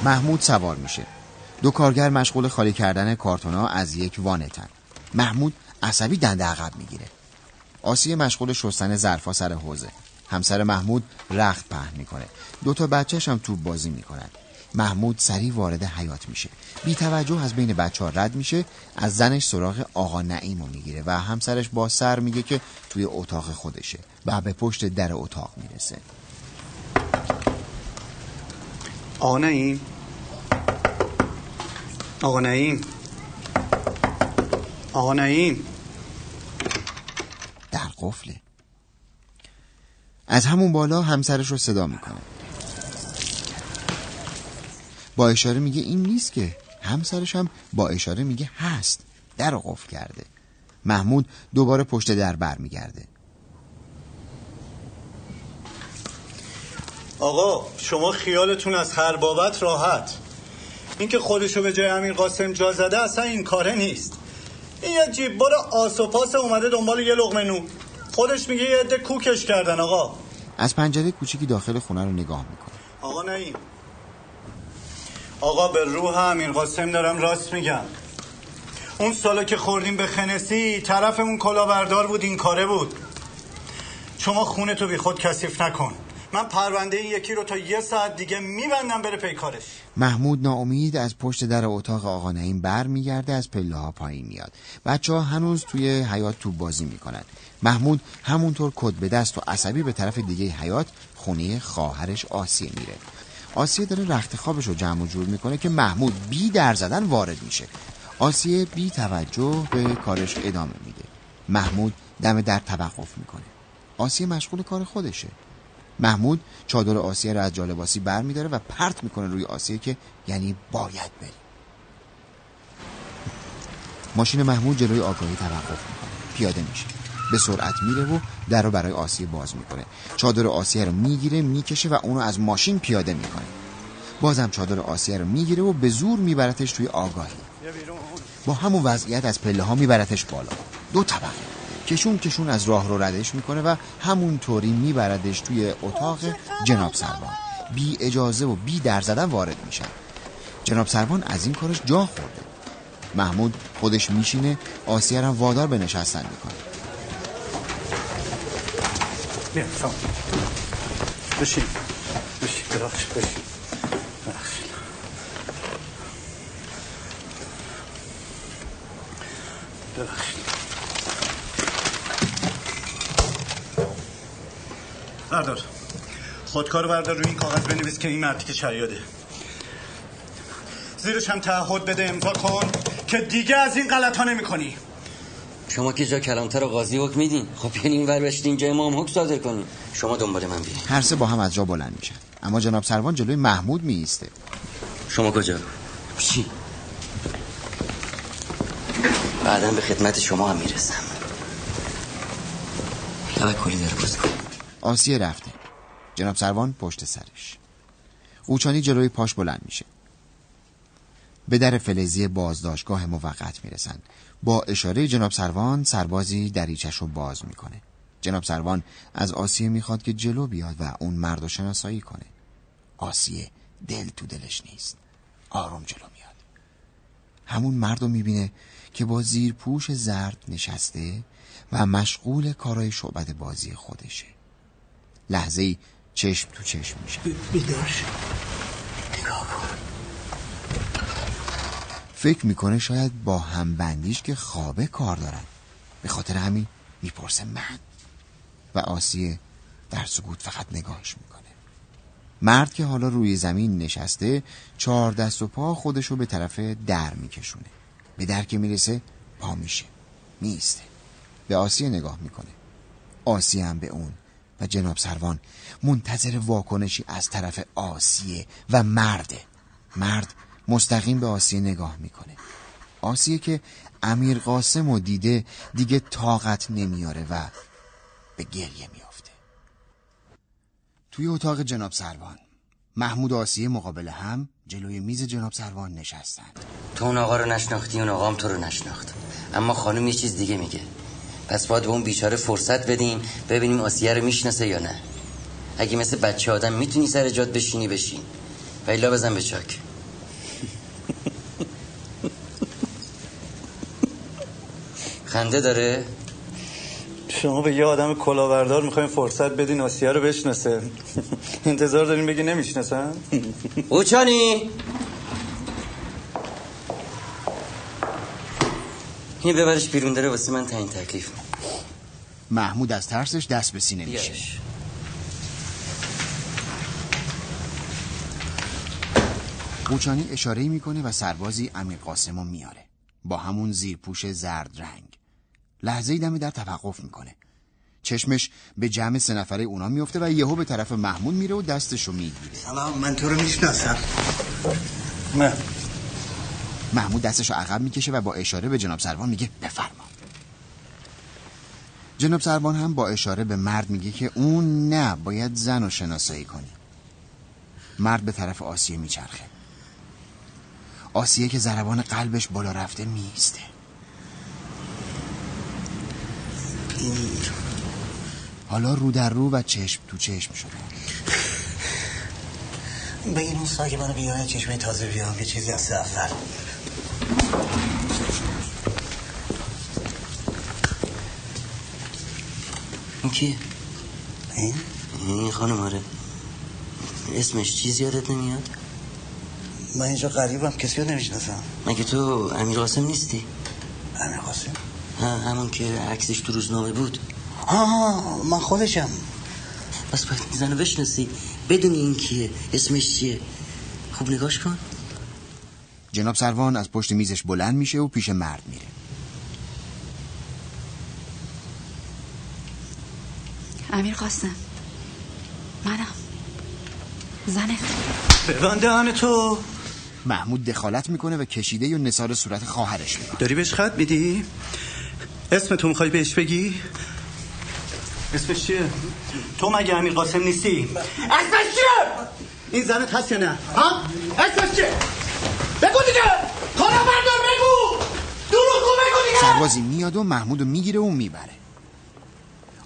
محمود سوار میشه. دو کارگر مشغول خالی کردن کارتونا از یک وانتن. محمود عصبی دنده عقب می‌گیره. آسیه مشغول شستن ظرفا سر حوزه. همسر محمود رخت پهن می‌کنه. دو تا بچهش هم توپ بازی می‌کنن. محمود سریع وارد حیات میشه. بی توجه از بین بچه ها رد میشه. از زنش سراغ آقا نعیمو می‌گیره و همسرش با سر میگه که توی اتاق خودشه. و به پشت در اتاق می‌رسه. آقا نعیم آقا نعیم آقا نعیم در قفله. از همون بالا همسرش رو صدا می‌کنه. با اشاره میگه این نیست که. همسرش هم با اشاره میگه هست. در قفل کرده. محمود دوباره پشت در بر آقا شما خیالتون از هر بابت راحت. اینکه خودشو به جای امیر قاسم جا زده اصلا این کاره نیست. این یه جیب بار آس و پاس اومده دنبال یه لقمه نون. خودش میگه یه عده کوکش کردن آقا. از پنجره کوچیکی داخل خونه رو نگاه می‌کنه. آقا نعیم آقا به روح امیر قاسم دارم راست میگم. اون سالا که خوردیم به خنسی طرفمون کلاهبردار بود این کاره بود. شما خونه تو بی خود کثیف نکن. من پرونده این یکی رو تا یه ساعت دیگه میبندم بره پیکارش محمود ناامید از پشت در اتاق آقا نعیم بر میگرده از پله ها پایین میاد. بچه ها هنوز توی حیات تو بازی می‌کنن. محمود همونطور کد به دست و عصبی به طرف دیگه حیات خونه خواهرش آسیه میره. آسیه داره رخت خوابش رو جمع و جور می‌کنه که محمود بی در زدن وارد میشه. آسیه بی توجه به کارش ادامه میده. محمود دم در توقف می‌کنه. آسیه مشغول کار خودشه. محمود چادر آسیه رو از جالباسی بر میداره و پرت می‌کنه روی آسیه که یعنی باید بری. ماشین محمود جلوی آگاهی توقف می‌کنه. پیاده میشه. به سرعت میره و در رو برای آسیه باز می‌کنه. چادر آسیه رو می‌گیره می‌کشه و اونو از ماشین پیاده می‌کنه. بازم چادر آسیه رو می‌گیره و به زور میبرتش توی آگاهی. با همون وضعیت از پله ها میبرتش بالا. دو طبقه. کشون کشون از راه رو ردش می‌کنه و همونطوری میبردش توی اتاق جناب سروان. بی اجازه و بی در زدن وارد میشن. جناب سروان از این کارش جا خورده. محمود خودش میشینه آسیه هم وادار به نشستن می‌کنه. شما بشین. بشین بشین. بردار. خودکار بردار روی این کاغذ بنویس که این مردی که شیاده. زیرش هم تعهد بده امضا کن که دیگه از این غلط ها نمی کنی شما که جا کلانتر و قاضی حکم میدین. خب یعنی این ور بشتین جای ما هم حکم صادر کنین. شما دنبال من بیاین هر سه با هم از جا بلند میشن. اما جناب سروان جلوی محمود میایسته. شما کجا؟ چی؟ بعدا به خدمت شما هم می‌رسم. توکلی داره باز کن. آسیه رفته. جناب سروان پشت سرش. اوچانی جلوی پاش بلند میشه. به در فلزی بازداشتگاه موقت می‌رسن. با اشاره جناب سروان سربازی دریچش رو باز می‌کنه. جناب سروان از آسیه می‌خواد که جلو بیاد و اون مرد رو شناسایی کنه. آسیه دل تو دلش نیست. آروم جلو میاد. همون مرد رو می‌بینه که با زیر پوش زرد نشسته و مشغول کارای شعبت بازی خودشه. لحظه ای چشم تو چشم میشه. بیدار نگاه کن. فکر می‌کنه شاید با همبندیش که خوابه کار دارن. به خاطر همین می‌پرسه من و آسیه در سکوت فقط نگاهش می‌کنه. مرد که حالا روی زمین نشسته چهار دست و پا خودشو به طرف در میکشونه. به در که می‌رسه پا میشه. میسته به آسیه نگاه می‌کنه. آسیه هم به اون و جناب سروان منتظر واکنشی از طرف آسیه و مرده مرد مستقیم به آسیه نگاه می‌کنه. آسیه که امیر قاسم و دیده دیگه طاقت نمیاره و به گریه میافته. توی اتاق جناب سروان محمود آسیه مقابل هم جلوی میز جناب سروان نشستن تو اون آقا رو نشناختی اون آقام تو رو نشناخت. اما خانم یه چیز دیگه میگه. پس باید به اون بیچاره فرصت بدیم ببینیم آسیه رو می‌شناسه یا نه. اگه مثل بچه آدم می‌تونی سر جات بشینی بشین. و ایلا بزن به چاک. [LAUGHS] خنده داره؟ شما به یه آدم کلاوردار می‌خواین فرصت بدین آسیه رو بشناسه. [LAUGHS] انتظار دارین بگی نمی‌شناسن؟ اوچانی! این ببرش بیرون داره واسه من تعیین تکلیف محمود از ترسش دست به سینه میشه بیارش. قوچانی اشاره می‌کنه و سربازی امیر قاسم رو میاره. با همون زیرپوش زرد رنگ. لحظه دم در توقف می‌کنه. چشمش به جمع سه نفره اونا میفته و یهو به طرف محمود میره و دستشو می‌گیره. سلام من تو رو می‌شناسم. نه محمود دستشو عقب می‌کشه و با اشاره به جناب سروان میگه بفرما. جناب سروان هم با اشاره به مرد میگه که اون نه باید زن رو شناسایی کنی. مرد به طرف آسیه میچرخه. آسیه که ضربان قلبش بالا رفته میسته حالا رو در رو و چشم تو چشم شده. بگین اون ساگه منو بیاره چشمه تازه بیام یه چیزی از اول. این کیه؟ این؟ این خانم آره. اسمش چیز یادت نمیاد؟ من اینجا غریبم کسی رو نمی‌شناسم. مگه تو امیر قاسم نیستی؟ امیر قاسم؟ ها همون که عکسش تو روزنامه بود. آه من خودشم. بس باید زنو بشناسی. بدونی این کیه اسمش چیه. خوب نگاش کن. جناب سروان از پشت میزش بلند میشه و پیش مرد میره. امیر قاسم. منم. زنه. ببند تو. محمود دخالت می‌کنه و کشیده و نثار صورت خواهرش می‌کنه داری بهش خط میدی؟ اسم تو می‌خوای بهش بگی؟ اسمش چیه؟ تو مگه امیر قاسم نیستی؟ اسمش چیه؟ این زنت هست یا نه؟ ها؟ اسمش چیه؟ بگو دیگه! کارا بردار بگو! دروغ بگو دیگه! سربازی میاد و محمود رو می‌گیره و می‌بره.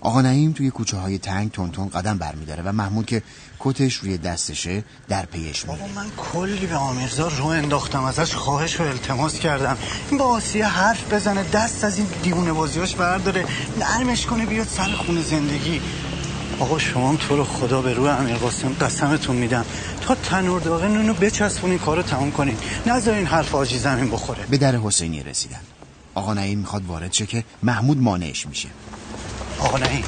آقا نعیم توی کوچه های تنگ تون قدم برمیداره و محمود که کتش روی دستشه در پیش میره. بابا من کلی به آمیرزا رو انداختم ازش خواهش و التماس کردم. این با آسیه حرف بزنه دست از این دیوونه بازیاش برداره. نرمش کنه بیاد سر خونه زندگی. آقا شما هم تو رو خدا به روی امیر قاسم قسمتون میدم. تا تنور داغه نونو بچسبونین کارو تموم کنین. نذارین حرف آجی زمین بخوره. به در حسینی رسیدن. آقا نعیم می‌خواد وارد شه که محمود مانعش میشه. آقا نعیم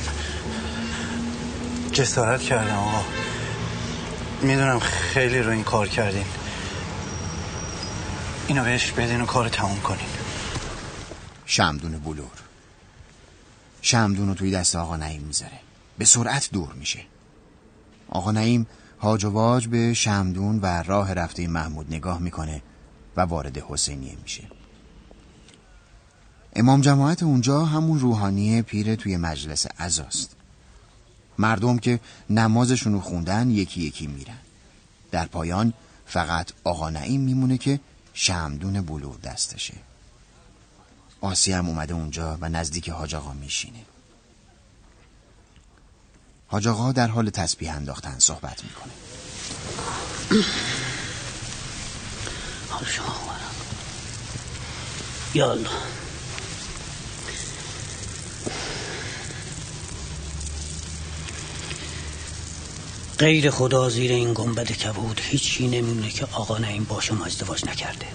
جسارت کردم آقا. می‌دونم خیلی رو این کار کردین. اینو بهش بدین و کار تموم کنین. شمدون بلور. شمدون رو توی دست آقا نعیم می‌ذاره. به سرعت دور میشه. آقا نعیم هاج و واج به شمدون و راه رفته محمود نگاه می‌کنه و وارد حسینیه میشه. امام جماعت اونجا همون روحانی پیر توی مجلس عزاست. مردم که نمازشون رو خوندن یکی یکی میرن. در پایان فقط آقا نعیم میمونه که شمدون بلور دستشه. آسی هم اومده اونجا و نزدیک حاج آقا میشینه. حاج آقا در حال تسبیح انداختن صحبت می‌کنه. [CLEARS THROAT] حال شما یا الله غیر خدا زیر این گنبد کبود هیچی نمیمونه که آقا نعیم با شما ازدواج نکرده.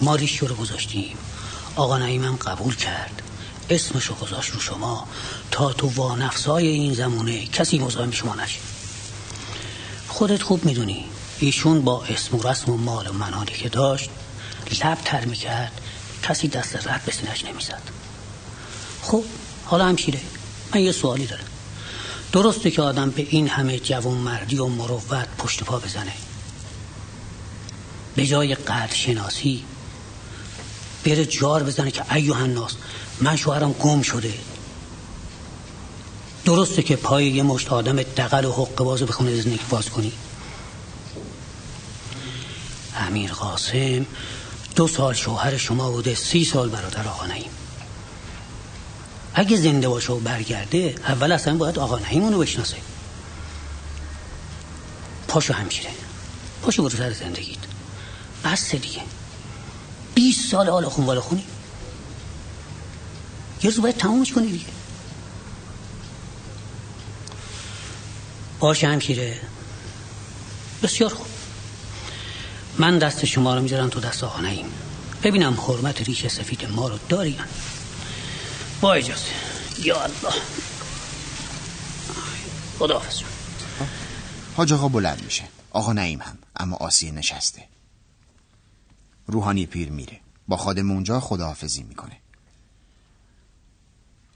ما ریشو رو گذاشتیم. آقا نعیم هم قبول کرد. اسمشو گذاشت رو شما. تا تو وانفسای این زمونه کسی مزاحم شما نشه. خودت خوب می‌دونی. ایشون با اسم و رسم و مال و منالی که داشت لب تر می‌کرد. کسی دست رد به سینش نمی‌زد. خب حالا همشیره من یه سوالی دارم. درسته که آدم به این همه جوان مردی و مروت پشت پا بزنه. به جای قدر شناسی بره جار بزنه که ایو هنناس من شوهرم گم شده. درسته که پای یه مشت آدم دقل و حق بازو بخونه زندگی باز کنی. امیر قاسم دو سال شوهر شما بوده سی سال برادر آقا نعیم. اگه زنده باشه و برگرده اول اصلا باید آقا نعیم اونو بشناسه. پاشو همشیره. پاشو برو سر زندگیت. بس دیگه. بیست سال حالا خون والا خونی. یه روز باید تمومش کنی دیگه. باشه همشیره. بسیار خوب. من دست شما رو می‌ذارم تو دست آقا نعیم ببینم حرمت ریش سفید ما رو داری یا با اجازه یا الله خداحافظ حاج آقا بلند میشه آقا نعیم هم اما آسیه نشسته روحانی پیر میره با خادم اونجا خداحافظی می‌کنه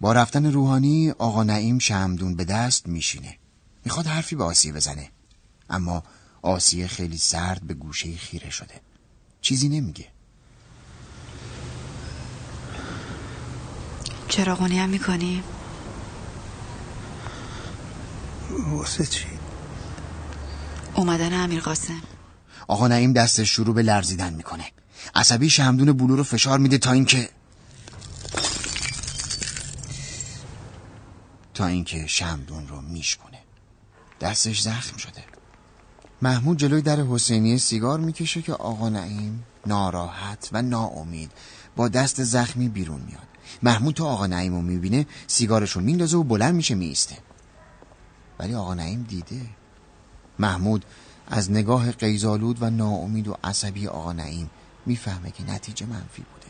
با رفتن روحانی آقا نعیم شمدون به دست میشینه می‌خواد حرفی به آسیه بزنه اما آسیه خیلی سرد به گوشه خیره شده چیزی نمیگه چراغونی هم می‌کنی؟ واسه چی؟ اومدن امیر قاسم. آقا نعیم دستش شروع به لرزیدن می‌کنه. عصبی شمدون بلو رو فشار میده تا اینکه تا اینکه شمدون رو میشکنه دستش زخم شده. محمود جلوی در حسینی سیگار می‌کشه که آقا نعیم ناراحت و ناامید با دست زخمی بیرون میاد. محمود تا آقا نعیم رو می‌بینه سیگارشو میندازه و بلند میشه میسته ولی آقا نعیم دیده. محمود از نگاه قیزالود و ناامید و عصبی آقا نعیم می‌فهمه که نتیجه منفی بوده.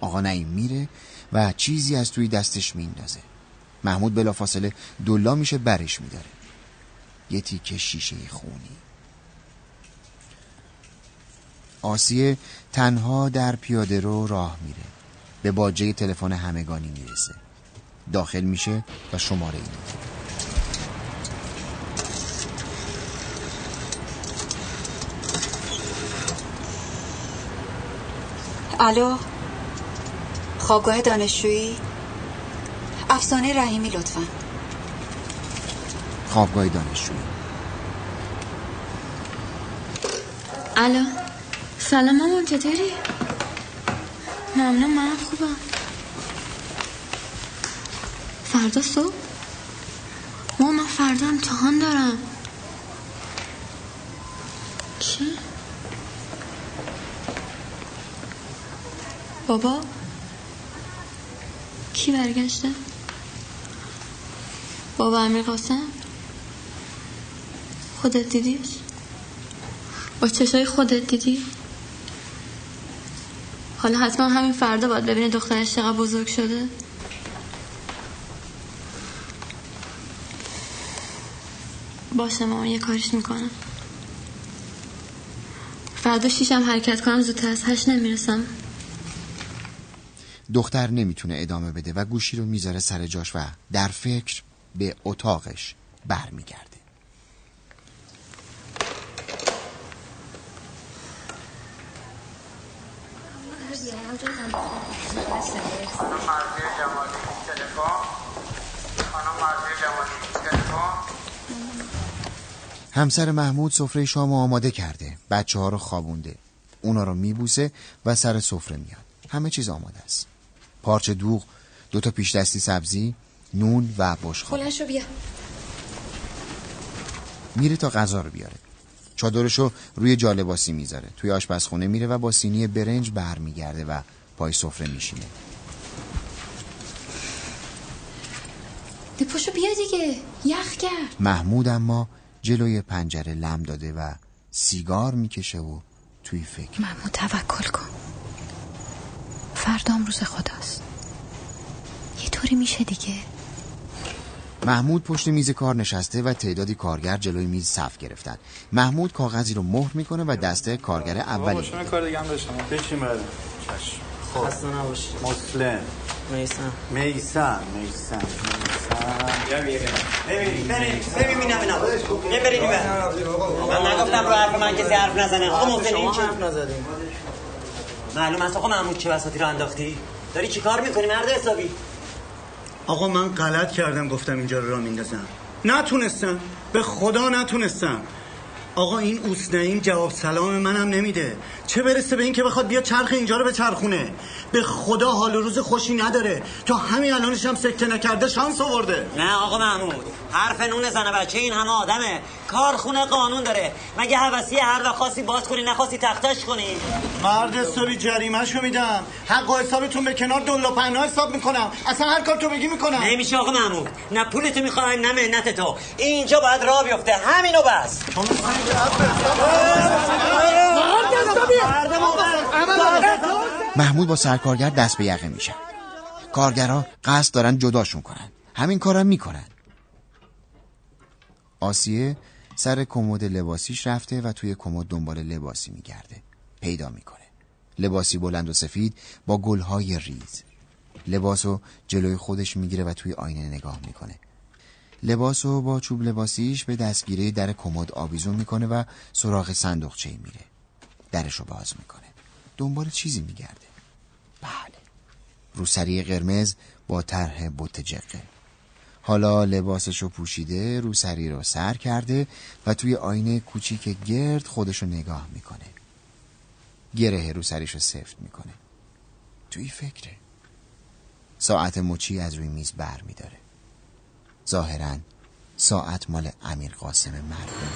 آقا نعیم میره و چیزی از توی دستش میندازه محمود بلافاصله دلا میشه برش میداره. یه تیکه شیشه خونی. آسیه تنها در پیاده رو راه میره. به باجه تلفن همگانی می‌رسه. داخل میشه و شماره این الو؟ خوابگاه دانشجویی؟ افسانه رحیمی لطفا. خوابگاه دانشجویی. الو؟ سلام مامان چطوری؟ ممنون من خوبم فردا صبح؟ مامان من فردا امتحان دارم چی؟ بابا کی برگشته؟ بابا امیر قاسم خودت دیدیش؟ با چشای خودت دیدی؟ حالا حتما همین فردا باید ببینه دخترش چقدر بزرگ شده. باشه مامان یه کارش می‌کنم. فردا شیشم حرکت کنم زودتر از هشت نمی‌رسم. دختر نمی‌تونه ادامه بده و گوشی رو می‌ذاره سر جاش و در فکر به اتاقش برمیگرده. همسر محمود سفره شام آماده کرده. بچه ها رو خوابونده. اونا رو میبوسه و سر سفره میاد. همه چیز آماده است. پارچه دوغ دو تا پیش دستی سبزی نون و بشقاب. خلش رو بیا. میره تا غذا رو بیاره. چادرشو روی جالباسی می‌ذاره. توی آشپزخونه میره و با سینی برنج برمیگرده و پای سفره میشینه. دی پاشو بیا دیگه. یخ کرد. محمود اما جلوی پنجره لم داده و سیگار می‌کشه و توی فکر. محمود توکل کن. فردام روز خداست. یه طوری میشه دیگه. محمود پشت میز کار نشسته و تعدادی کارگر جلوی میز صف گرفتن. محمود کاغذی رو مهر می‌کنه و دسته کارگر اولی باشون کار دیگه هم داشتم بشین خب. خسته نباشی مسلم. یه برید این من نگفتم رو حرف من کسی حرف نزنه. آقا محسن این چی؟ حرف نزدیم معلوم است آقا محمود چه بساطی رو انداختی؟ داری چی کار می‌کنی مرد حسابی؟ آقا من غلط کردم گفتم اینجا رو را میندازم. نتونستم. به خدا نتونستم. آقا این اوسنعیم جواب سلام منم نمیده. چه برسه به این که بخواد بیا چرخ اینجا رو به چرخونه. به خدا حال و روز خوشی نداره. تا همین الانش هم سکته نکرده شانس آورده. نه آقا محمود حرف نون زن بچه این همه آدمه. کارخونه قانون داره. مگه حوثی هر وقت خاصی باز کنی نخواستی تختش کنی؟ مرد حسابی جریمهشو میدم. حق و حسابتون به کنار دلا پناه حساب می‌کنم. اصلا هر کار تو بگی می‌کنم. نمیشه آقا محمود. نه پولتو می‌خوایم نه منت تو. اینجا باید راه بیفته. همینو بس. محمود با سرکارگر دست به یقه میشه کارگرها قصد دارن جداشون کنن. همین کارم می‌کنن. آسیه سر کمد لباسیش رفته و توی کمد دنبال لباسی میگرده. پیدا می‌کنه. لباسی بلند و سفید با گلهای ریز. لباسو جلوی خودش می‌گیره و توی آینه نگاه می‌کنه. لباسو با چوب لباسیش به دستگیره در کمد آویزون می‌کنه و سراغ صندوقچه میره. درشو باز می‌کنه. دنبال چیزی میگرده. بله. روسری قرمز با طرح بوت جقه. حالا لباسشو پوشیده روسری رو سر کرده و توی آینه کوچیک گرد خودشو نگاه می‌کنه. گره روسریشو سفت می‌کنه. توی فکره. ساعت مچی از روی میز بر میداره ظاهرا ساعت مال امیر قاسم مرحوم.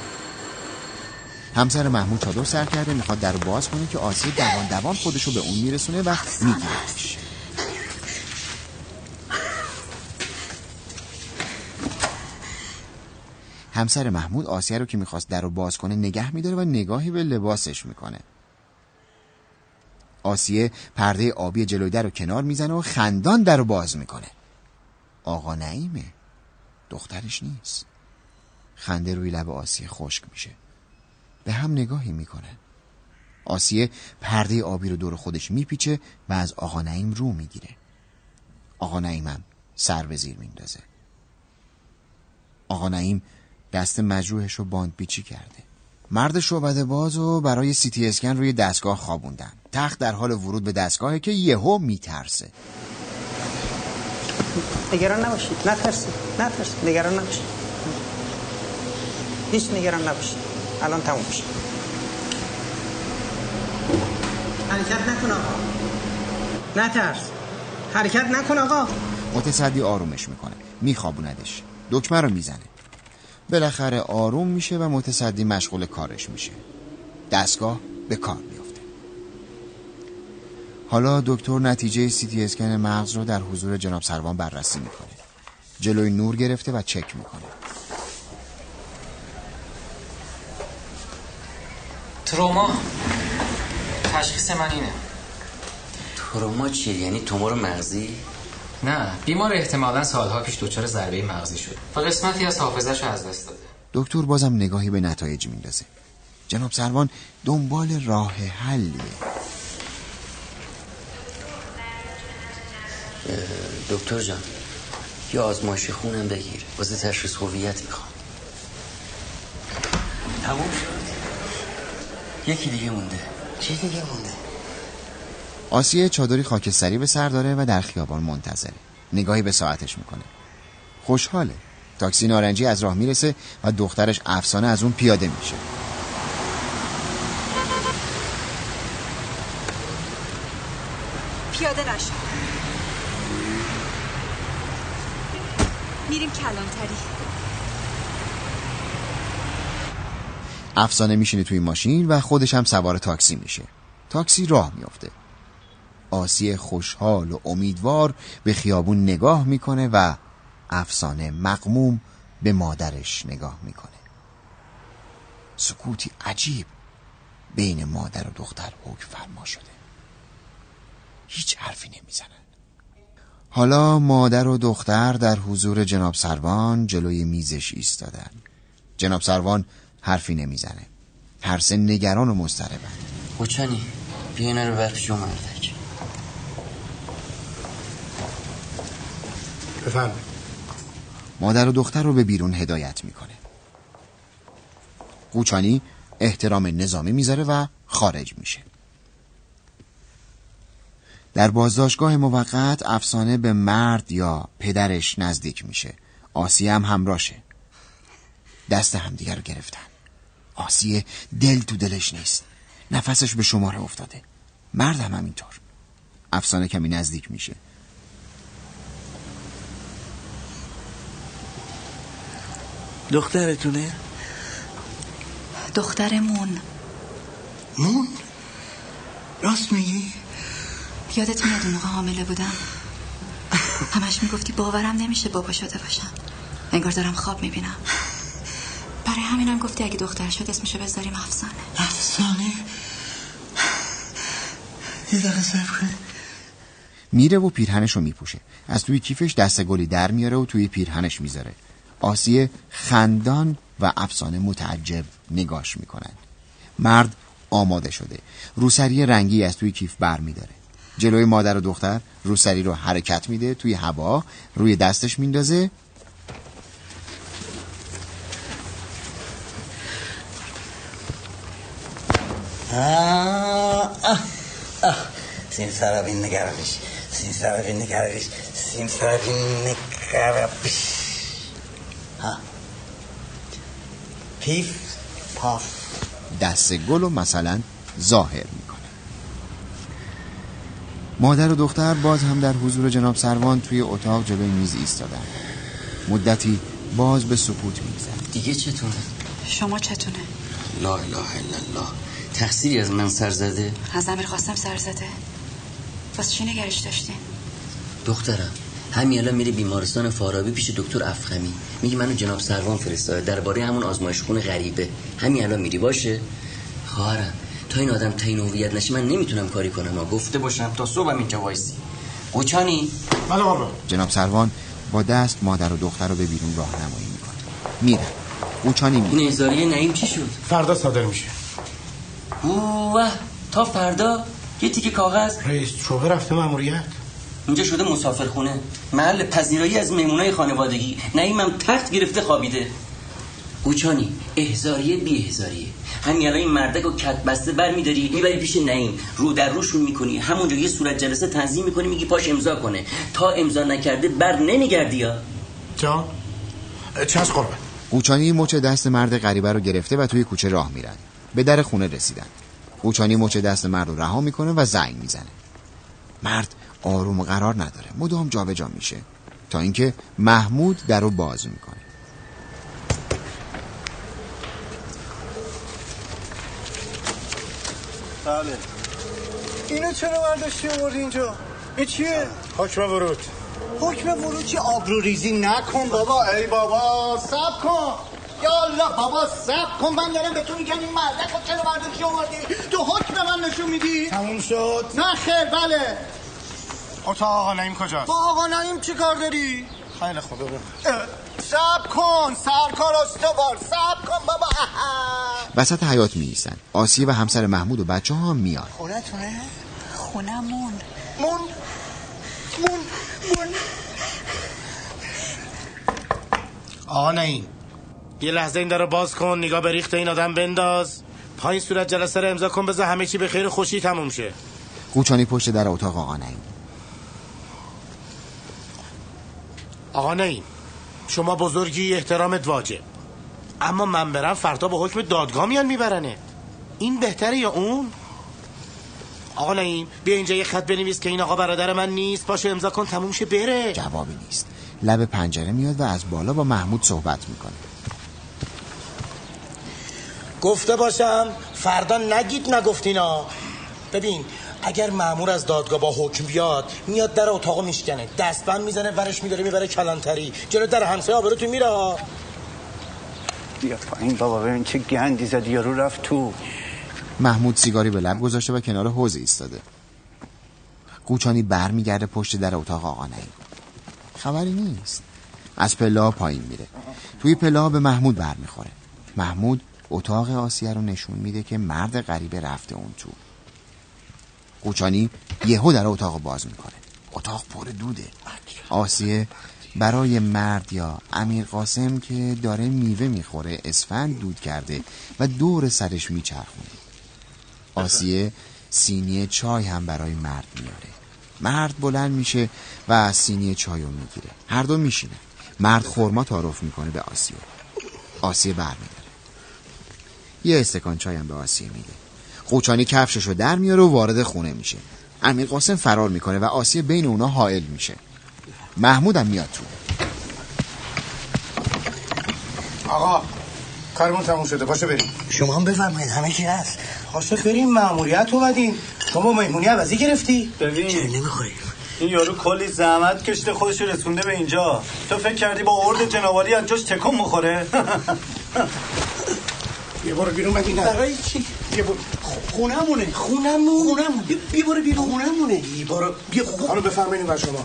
همسر محمود چادر سر کرده می‌خواد در باز کنه که آسیه دوان دوان خودشو به اون میرسونه و میگیرش همسر محمود آسیه رو که می‌خواست در رو باز کنه نگه میداره و نگاهی به لباسش می‌کنه. آسیه پرده آبی جلوی در رو کنار می‌زنه و خندان در رو باز می‌کنه. آقا نعیمه. دخترش نیست. خنده روی لب آسیه خشک میشه. به هم نگاهی می‌کنه. آسیه پرده آبی رو دور خودش میپیچه و از آقا نعیم رو می‌گیره. آقا نعیمم سر به زیر میندازه. آقا نعیم دست مجروحش رو باند بیچی کرده. مرد شعبده باز و برای سیتی اسکن روی دستگاه خوابوندن. تخت در حال ورود به دستگاهه که یهو میترسه. نگران نباشید. نترسید. نترسید. نگران نباشید. هیچ نگران نباشید. الان تموم میشه. حرکت نکن آقا. نترس. حرکت نکن آقا. متصدی آرومش می‌کنه. میخوابوندش دکمه رو می‌زنه. بالاخره آروم میشه و متصدی مشغول کارش میشه. دستگاه به کار. حالا دکتر نتیجه سیتی اسکن مغز رو در حضور جناب سروان بررسی می‌کنه. جلوی نور گرفته و چک می‌کنه. تروما. تشخیص من اینه. تروما چیه؟ یعنی تومور مغزی؟ نه بیمار احتمالا سالها پیش دچار ضربه مغزی شد و قسمتی از حافظش از دست داده. دکتر بازم نگاهی به نتایج میندازه. جناب سروان دنبال راه حلیه. دکتر جان یه آزمایش خونم بگیر. واسه تشخیص هویت می‌خوام. تموم شد. یکی دیگه مونده. چی دیگه مونده؟ آسیه چادری خاکستری به سر داره و در خیابان منتظره. نگاهی به ساعتش می‌کنه. خوشحاله. تاکسی نارنجی از راه می‌رسه و دخترش افسانه از اون پیاده میشه پیاده نشو میریم کلانتری. افسانه میشینه توی ماشین و خودش هم سوار تاکسی میشه. تاکسی راه میافته. آسیه خوشحال و امیدوار به خیابون نگاه می‌کنه و افسانه مقموم به مادرش نگاه می‌کنه. سکوتی عجیب بین مادر و دختر حکم فرما شده. هیچ حرفی نمی‌زنن حالا مادر و دختر در حضور جناب سروان جلوی میزش ایستادن. جناب سروان حرفی نمی‌زنه. هر سه نگران و مضطربن خوچانی بیا اینا رو بر جو مردک بفهم مادر و دختر رو به بیرون هدایت می‌کنه. قوچانی احترام نظامی می‌ذاره و خارج میشه. در بازداشتگاه موقت افسانه به مرد یا پدرش نزدیک میشه. آسیه هم همراشه دست همدیگر رو گرفتن. آسیه دل تو دلش نیست. نفسش به شماره افتاده. مرد هم همینطور. افسانه کمی نزدیک میشه. دخترتونه؟ دخترمون مون؟ راست میگی؟ یادت میاد اون موقع حامله بودم؟ همش می‌گفتی باورم نمیشه بابا شده باشم. انگار دارم خواب می‌بینم. برای همینم گفتی اگه دختر شد اسمشو بذاریم افسانه. افسانه؟ یه میره و پیرهنش رو میپوشه. از توی کیفش دست گلی در میاره و توی پیرهنش می‌ذاره. آسیه خندان و افسانه متعجب نگاش می‌کنن. مرد آماده شده. روسری رنگی از توی کیف بر میداره جلوی مادر و دختر روسری رو حرکت میده توی هوا روی دستش میندازه. سیم سرابین نگربش سیم سرابین نگربش سیم سرابین نگربش ها. پیف پاف. دست گل و مثلا ظاهر. مادر و دختر باز هم در حضور جناب سروان توی اتاق جلوی میز ایستادن. مدتی باز به سکوت میگذر دیگه چتونه شما چتونه؟ لا اله الا الله. تقصیری از من سر زده؟ از امیر قاسم سر زده. واسه چی نگرش داشتین دخترم همین الان میره بیمارستان فارابی پیش دکتر افخمی. میگه منو جناب سروان فرستاده. درباره همون آزمایش خون غریبه. همین الان میری باشه؟ خواهرم تا این آدم تعیین هویت نشه من نمی‌تونم کاری کنم ها گفته باشم تا صبحم اینجا وایسی. قوچانی بله بابا جناب سروان با دست مادر و دختر رو به بیرون راهنمایی می‌کنه. میره قوچانی میره این هزاریه نعیم چی شد؟ فردا صادر میشه. اوه تا فردا؟ یه تیکه کاغذ؟ رئیس شعبه رفته ماموریت اینجا شده مسافرخونه. محل پذیرایی از مهمونای خانوادگی. نعیمم تخت گرفته خوابیده. قوچانی احزاریه بی احزاریه همین الان این مردک و کت بسته بر میداری می‌بری پیش نعیم. رو در روشون می‌کنی. همونجا یه صورت جلسه تنظیم می‌کنی میگی پاش امضا کنه. تا امضا نکرده بر نمیگردی یا؟ جان چشم قربان قوچانی مچ دست مرد غریبه رو گرفته و توی کوچه راه میرن. به در خونه رسیدن. قوچانی مچ دست مرد رو رها می‌کنه و زنگ می‌زنه. مرد آروم و قرار نداره. مدام جابجا میشه. تا اینکه محمود در رو باز می‌کنه. بله. اینو چرا برداشتی آوردی اینجا؟ این چیه؟ حکم ورود. حکم ورود چی؟ آبرو ریزی نکن بابا. ای بابا سب کن. یا الله بابا سب کن. من دارم به تو میگم این مردک رو چرا برداشتی آوردی؟ تو حکم من نشون میدی. تموم شد. نه خیر بله. اتاق آقا نعیم کجاست؟ با آقا نعیم چی کار داری؟ خیلی خوبه. سب کن سرکار استوار سب کن بابا. وسط حیات میایستن آسیه و همسر محمود و بچه ها میان. خونتونه؟ خونمون مون مون مون آقا نعیم یه لحظه این در باز کن نگاه به ریخت این آدم بنداز. پایین صورت جلسه رو امضا کن بذار همه چی به خیر خوشی تموم شه. قوچانی پشت در اتاق آقا نعیم. آقا نعیم شما بزرگی احترامت واجب. اما من برم فردا به حکم دادگاه میان میبرنه. این بهتره یا اون؟ آقا نعیم بیا اینجا یه خط بنویس که این آقا برادر من نیست. باشه امضا کن تموم شه بره. جوابی نیست. لب پنجره میاد و از بالا با محمود صحبت می‌کنه. گفته باشم فردا نگید نگفتینا. ببین اگر مامور از دادگاه با حکم بیاد میاد در اتاقو میشکنه. دستبند می‌زنه ورش میداره می‌بره کلانتری. جلو در همسایه آبرو تو میره. ها. بیا پایین بابا ببین چه گندی زدی یارو رفت تو. محمود سیگاری به لب گذاشته و کنار حوض ایستاده. قوچانی بر میگرده پشت در اتاق آقا نعیم. خبری نیست. از پله ها پایین میره. توی پله ها به محمود بر می‌خوره محمود اتاق آسیه رو نشون میده که مرد غریبه رفته اون تو. قوچانی یهو در اتاق باز می‌کنه. اتاق پر دوده. آسیه برای مرد یا امیر قاسم که داره میوه می‌خوره اسفند دود کرده و دور سرش میچرخونه. آسیه سینی چای هم برای مرد میاره مرد بلند میشه و سینی چای رو می‌گیره. هر دو میشینه مرد خورما تعارف می‌کنه به آسیه. آسیه برمیداره. یه استکان چای هم به آسیه میده. قوچانی کفشش رو در میاره و وارد خونه میشه. امیر قاسم فرار می‌کنه و آسیه بین اونا حائل میشه. محمود هم میاد تو. آقا کارمون تموم شده. باشه بریم. شما هم بفرمایید. همه چی هست؟ باشه بریم. مأموریت اومدیم شما مهمونی عوضی گرفتی؟ ببین. چرا نمی‌خوریم این یارو کلی زحمت کشته خودش رو رسونده به اینجا. تو فکر کردی با ارد جنابالی از جاش تکون بخوره [LAUGHS] یه برو بیرون بگی نه؟ برای چی؟ یه برو. خونمونه. خونمون؟ خونمون. بیا برو بیرون. خونمونه. یه برو. بیا خانم بفرمایید بر شما.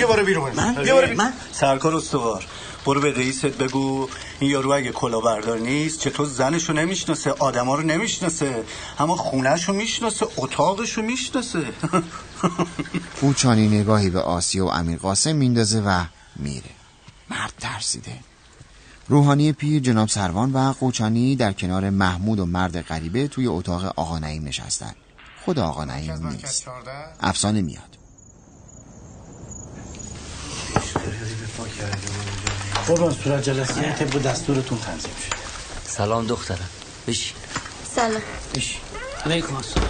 یه برو بیرون. من؟ بیا برو بیرون. من؟ سرکار استوار. برو به رئیست بگو این یارو اگه کلاهبردار نیست چطور زنشو نمی‌شناسه آدما رو نمی‌شناسه اما خونهشو می‌شناسه اتاقشو می‌شناسه. قوچانی [LAUGHS] نگاهی به آسیه و امیر قاسم میندازه و میره. مرد ترسیده. روحانی پیر جناب سروان و قوچانی در کنار محمود و مرد غریبه توی اتاق آقا نعیم نشستن. خود آقا نعیم نیست. افسانه میاد. قربان صورت جلسه طبق دستورتون تنظیم شد سلام دخترم. بشین. سلام. بشین. علیکم السلام.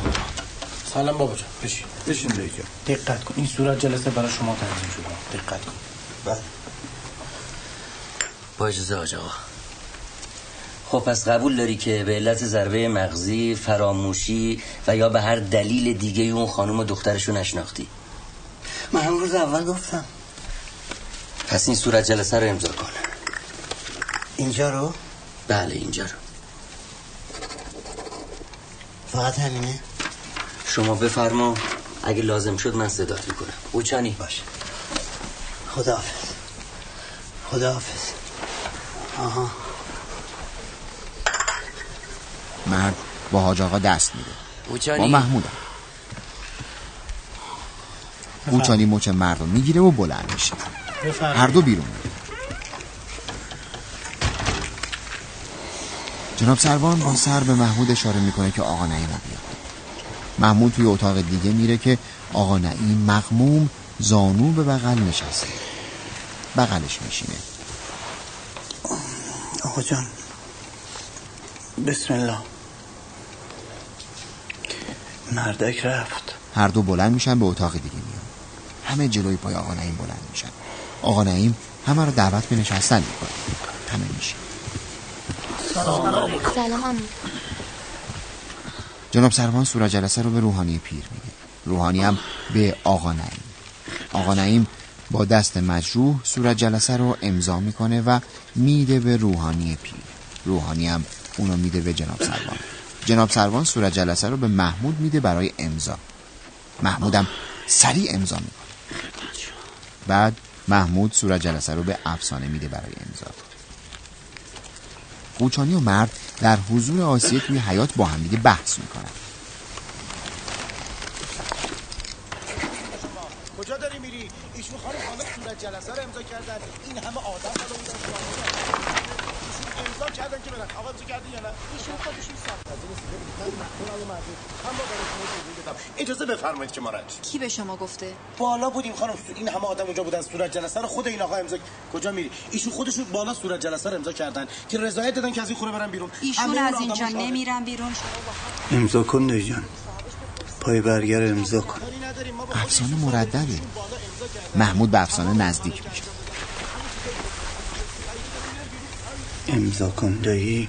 سلام بابا جان. بشین. بشین دیگه. دقت کن. این صورت جلسه برای شما تنظیم شده. دقت کن. بله. با اجازه آج آقا. خب پس قبول داری که به علت ضربه مغزی فراموشی و یا به هر دلیل دیگه اون خانم و دخترشو نشناختی؟ من هم روز اول گفتم. پس این صورت جلسه رو امضا کن. اینجا رو؟ بله اینجا رو. فقط همینه؟ شما بفرما. اگه لازم شد من صدات می‌کنم. اوچانی باشه. خداحافظ. خداحافظ. آها. مرد با حاج آقا دست میده. با اوچانی محمودم قوچانی مچ مرد رو می‌گیره و بلند میشه. هر دو بیرون میره. جناب سروان با سر به محمود اشاره می‌کنه که آقا نعیم رو بیاد محمود توی اتاق دیگه میره که آقا نعیم مغموم زانو به بغل نشسته. بغلش میشینه. آقا جان. بسم الله. مردک رفت. هر دو بلند میشن به اتاق دیگه میان. همه جلوی پای آقا نعیم بلند میشن. آقا نعیم همه رو دعوت به نشستن می‌کنه. همه میشه. سلام جناب سروان صورت جلسه رو به روحانی پیر میده روحانی هم به آقا نعیم. آقا نعیم با دست مجروح صورت جلسه رو امضا می‌کنه و میده به روحانی پیر. روحانی هم اونو میده به جناب سروان. جناب سروان صورت جلسه رو به محمود میده برای امضا. محمودم سریع امضا می‌کنه. بعد محمود صورت جلسه رو به افسانه میده برای امضا. قوچانی و مرد در حضور آسیه توی حیات با هم دیگه بحث می‌کنن کجا داری میری ایشون خانم حالا صورت جلسه رو امضا کردن این همه آدم بالا بودن ایشون امضا کردن که برن آقا امضا کردی یا نه ایشون خودشون اجازه بفرمایید که ما کی به شما گفته؟ بالا بودیم خانم. این همه آدم اونجا بودن صورت جلسه رو خود این آقا امضا کجا میری؟ ایشون خودشون بالا صورت جلسه رو امضا کردن که رضایت دادن که از این خونه برن بیرون. ایشون از اینجا. نمیرن بیرون. امضا کن جان پای برگر امضا کن. افسانه مردده. محمود به افسانه نزدیک میشه. امضا کن دایی.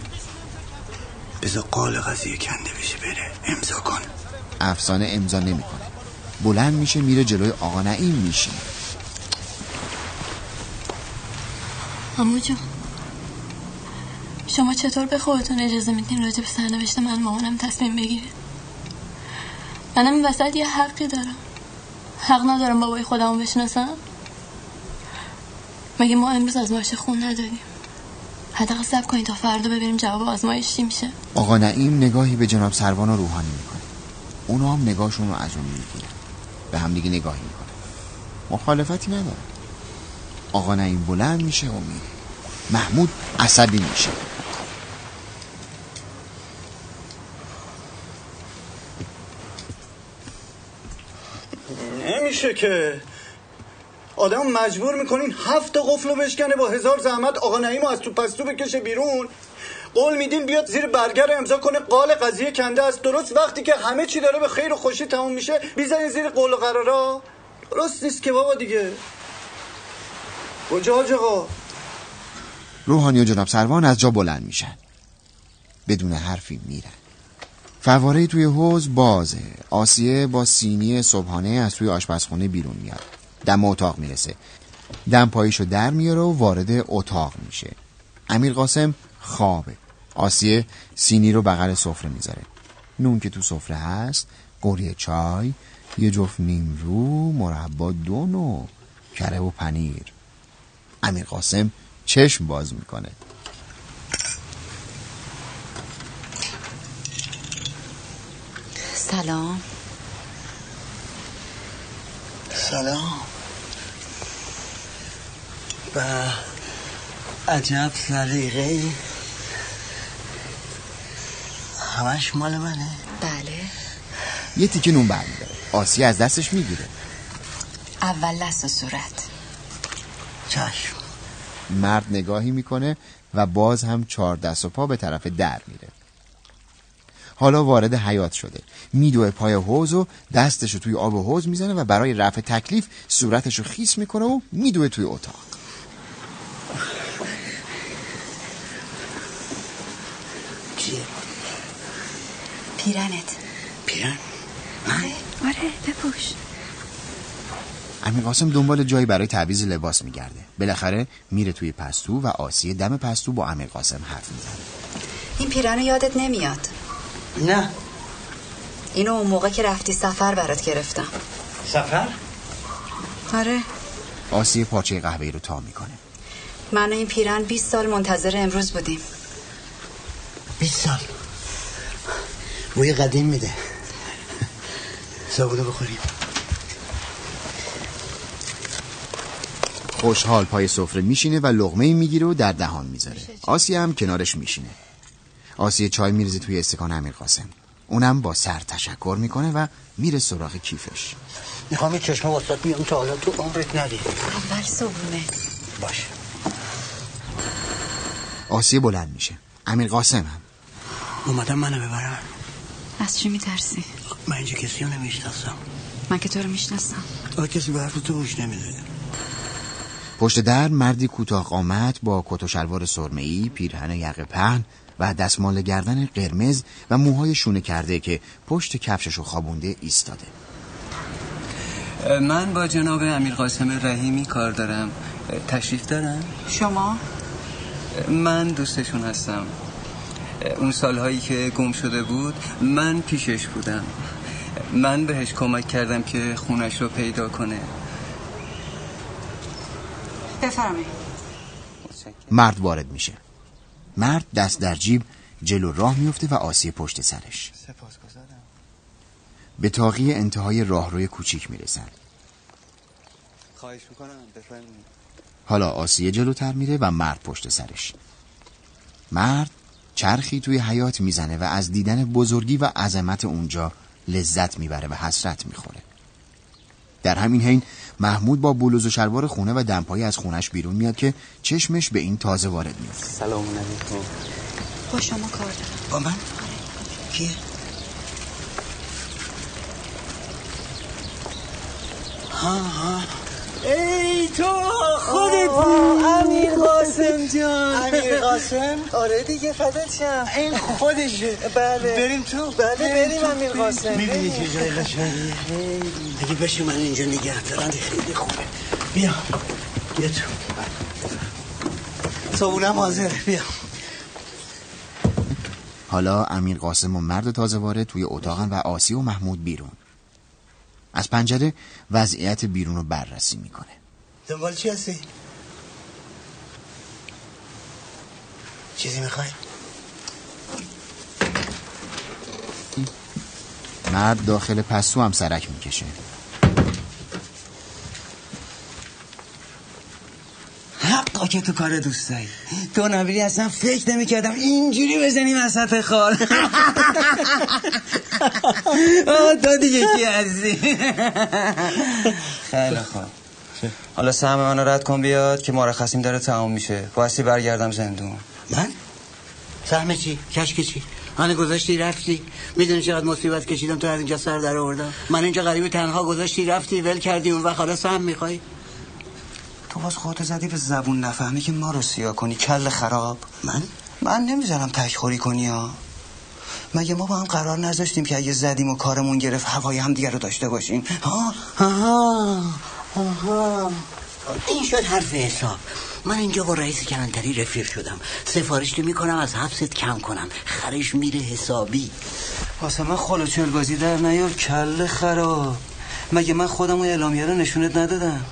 بذار قال قضیه کنده بشه بره. امضا کن. افسانه امضا نمی‌کنه. بلند میشه میره جلوی آقا نعیم میشینه. امو جان شما چطور به خودتون اجازه میدین راجع به سرنوشت من مامانم تصمیم بگیره منم این وسط یه حقی دارم. حق ندارم بابای خودمو بشناسم؟ مگه ما امروز آزمایش خون نداریم؟ حداقل صبر کنید تا فردا ببینیم جواب آزمایش چی میشه. آقا نعیم نگاهی به جناب سروان و روحانی می‌کنه. اونا هم نگاهشون رو از اون می‌گیرن. به هم دیگه نگاهی می‌کنه مخالفتی نداره آقا نعیم بلند میشه و میره محمود عصبی میشه. نمیشه که آدم مجبور می‌کنین هفت قفل رو بشکنه با هزار زحمت آقا نعیم از تو پستو بکشه بیرون. قول میدین بیاد زیر برگر امضا کنه. قال قضیه کنده است. درست وقتی که همه چی داره به خیر و خوشی تموم میشه بیزنین زیر قول و قرارا درست نیست که بابا دیگه. کجا آقا روحانی و جناب سروان از جا بلند میشن. بدون حرفی میرن. فواره توی حوز بازه. آسیه با سینی صبحانه از توی آشپزخونه بیرون میاد. دم اتاق می‌رسه. دم پاییشو در میاره و وارد اتاق میشه. امیر قاسم خوابه. آسیه سینی رو بغل سفره می‌ذاره. نون که تو سفره هست قوری چای یه جفت نیمرو مربا دو نوع کره و پنیر. امیر قاسم چشم باز می‌کنه. سلام. سلام. و عجب سلیقه همش مال منه. بله. یه تیکه نون برمیداره. آسیه از دستش می‌گیره. اول دست و صورت. چشم. مرد نگاهی می‌کنه و باز هم چهار دست و پا به طرف در میره. حالا وارد حیات شده. میدوه پای حوز و دستشو توی آب حوز می‌زنه و برای رفع تکلیف صورتشو خیس می‌کنه و میدوه توی اتاق؟ پیرنت. پیرن؟ آره. آره بپوش. امیر قاسم دنبال جایی برای تعویض لباس میگرده. بالاخره میره توی پستو و آسیه دم پستو با امیر قاسم حرف می‌زنه. این پیرن یادت نمیاد. نه. اینو اون موقع که رفتی سفر برات گرفتم. سفر؟ آره. آسیه پارچه قهوه‌ای رو تا می‌کنه. من و این پیرن 20 سال منتظر امروز بودیم. 20 سال. بوی قدیم میده. صابونه بخوریم. خوشحال پای سفره میشینه و لغمه می‌گیره و در دهان می‌ذاره. آسیه هم کنارش میشینه. آسیه چای میریزه توی استکان امیر قاسم. اونم با سر تشکر می‌کنه و میره سراغ کیفش. می‌خوام یه چشمه واسط میام تا حالا تو عمرت ندید اول صبونه باشه. آسیه بلند میشه. امیر قاسم هم. اومدم منو ببرن از چی میترسی؟ من اینجا کسی رو نمی‌شناسم. من که تو رو می‌شناسم. آقا کسی به حرف تو گوش نمیده. پشت در مردی کوتاه قامت با کت و شلوار سرمه‌ای، پیرهن یقه پهن و دستمال گردن قرمز و موهای شونه کرده که پشت کفششو خوابونده ایستاده. من با جناب امیر قاسم رحیمی کار دارم تشریف دارم؟ شما؟ من دوستشون هستم اون سالهایی که گم شده بود من پیشش بودم من بهش کمک کردم که خونش رو پیدا کنه بفرمایید مرد وارد میشه. مرد دست در جیب جلو راه میفته و آسیه پشت سرش. به تاقی انتهای راهروی کوچیک می‌رسن. خواهش می‌کنم بفرمایید حالا آسیه جلوتر میره و مرد پشت سرش مرد چرخی توی حیات می‌زنه و از دیدن بزرگی و عظمت اونجا لذت می‌بره و حسرت می‌خوره در همین حین محمود با بلوز و شلوار خونه و دمپایی از خونش بیرون میاد که چشمش به این تازه وارد میاد سلام علیکم. با شما کار دارم. با من؟ کیه؟ ها ها. ای تو خودت بود امیر قاسم جان. امیر قاسم؟ آره دیگه فدات شم. این خودشه. بله. بریم تو؟ بله بریم امیر قاسم. می‌بینی چه جای قشنگیه؟ دیگه بشی من اینجا نگه دارن خیلی خوبه. بیا. بیا تو. صابونم حاضره بیا. حالا امیر قاسم و مرد تازه وارد توی اتاقن و آسی و محمود بیرون. از پنجره وضعیت بیرون رو بررسی می‌کنه دنبال چی هستی؟ چیزی می‌خوای؟ مرد داخل پسو هم سرک می‌کشه که تو کار دوست داری تو نبیری اصلا فکر نمی کردم اینجوری بزنی وسط [LAUGHS] آه، تو دیگه کی هستی؟ خیلی خوب. حالا سهم منو رد کن بیاد که مرخصیم داره تمام میشه. بایستی برگردم زندون. من؟ سهم چی؟ کشک چی؟ من گذاشتی رفتی؟ می‌دونی چقدر مصیبت کشیدم تو از اینجا سر در آوردم؟ من اینجا غریبی تنها گذاشتی رفتی ول کردی اون وقت حالا سهم می‌خوای؟ تو باز خودت زدی به زبون نفهمی که ما رو سیاه کنی کل خراب. من؟ من نمی‌ذارم تکخوری کنی ها مگه ما با هم قرار نذاشتیم که اگه زدیم و کارمون گرفت هوای هم دیگر رو داشته باشیم؟ ها آها آها. این شد حرف حساب. من اینجا با رئیس کلانتری رفیق شدم. سفارش می‌کنم از حبست کم کنم. خرش میره حسابی. واسه من خلوچل بازی در نیار کل خراب. مگه من خودم و اعلامیه رو نشونت ندادم؟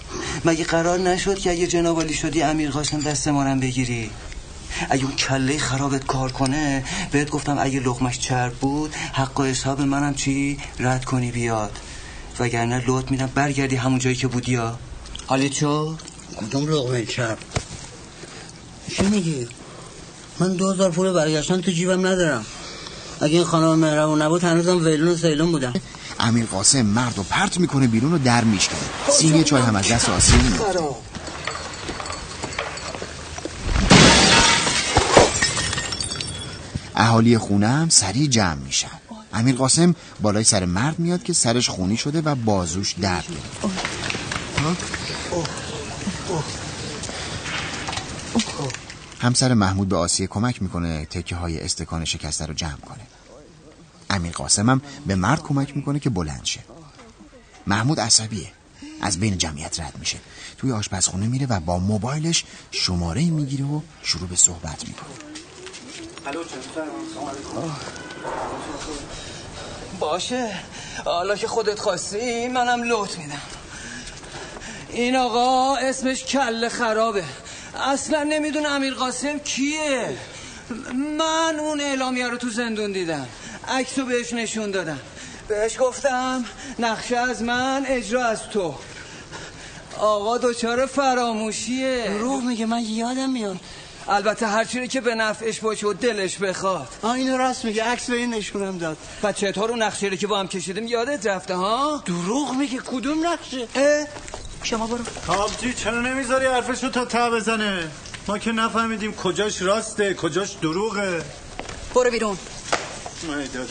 مگه قرار نشد که اگه جناب شدی امیر قاسم دست مارم بگیری؟ اگه اون کله خرابت کار کنه بهت گفتم اگه لغمش چرب بود حق و حساب منم چی؟ رد کنی بیاد. وگرنه لوت میدم برگردی همون جایی که بودی ها. حالی چو؟ کدوم لغمه چرب؟ چی میگی؟ من دو هزار پول برگشتن تو جیبم ندارم. اگه این خانم مهربون نبود هنوزم ویلون و سیلون بودم. امیر قاسم مرد و پرت می‌کنه بیرون و در میشکنه. سینی چای هم از دست میاد اهالی خونه هم سریع جمع میشن. امیر قاسم بالای سر مرد میاد که سرش خونی شده و بازوش درد گرفته همسر محمود به آسیه کمک می‌کنه تکه های استکان شکسته رو جمع کنه. امیر قاسم هم به مرد کمک می‌کنه که بلند شه. محمود عصبیه. از بین جمعیت رد میشه. توی آشپزخونه میره و با موبایلش شماره می‌گیره و شروع به صحبت می‌کنه. باشه. حالا که خودت خواستی منم لوت میدم. این آقا اسمش کل خرابه. اصلا نمی‌دونه امیر قاسم کیه. من اون اعلامیه رو تو زندون دیدم. عکسو بهش نشون دادم. بهش گفتم نقشه از من اجرا از تو. آقا دوچار فراموشیه. روح میگه من یادم میاد. البته هرچی که به نفعش باشه و دلش بخواد. آه اینو راست میگه عکس به این نشونم داد. و چطور اون نقشه رو که با هم کشیدیم یادت رفته ها؟ دروغ میگه کدوم نقشه؟ اه؟ شما برو. تابجی چرا نمی‌ذاری حرفشو تا ته بزنه؟ ما که نفهمیدیم کجاش راسته کجاش دروغه. برو بیرون. دیدا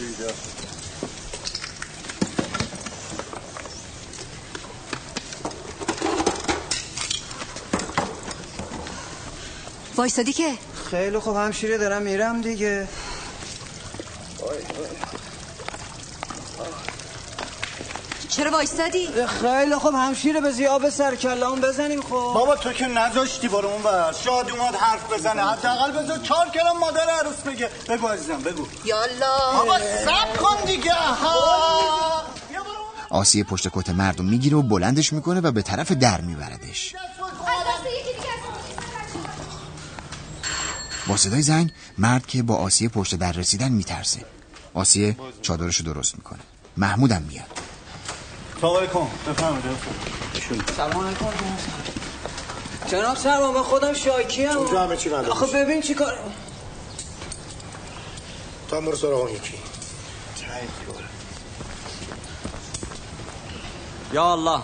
وایسادی که؟ خیلی خوب همشیره دارم میرم دیگه. چرا وایسادی خیلی خوب همشیره به زیاب سر کلام بزنیم خب. بابا تو که نذاشتی برو اون بر شاد اومد حرف بزنه. حداقل بذار چهار کلام مادر عروس بگه. بگو عزیزم بگو. یالا بابا سب کن دیگه. ها آسیه پشت کت مرد رو می‌گیره و بلندش می‌کنه و به طرف در میبردش. با صدای زنگ مرد که با آسیه پشت در رسیدن میترسه. آسیه چادرشو درست می‌کنه. محمودم میاد. سلام علیکم. بفرمایید سلام علیکم جناب سرما من خودم شاکی هم اونجا همه چی بنده آخه ببین چی کار تو هم برو سراغ اون یکی. یا الله.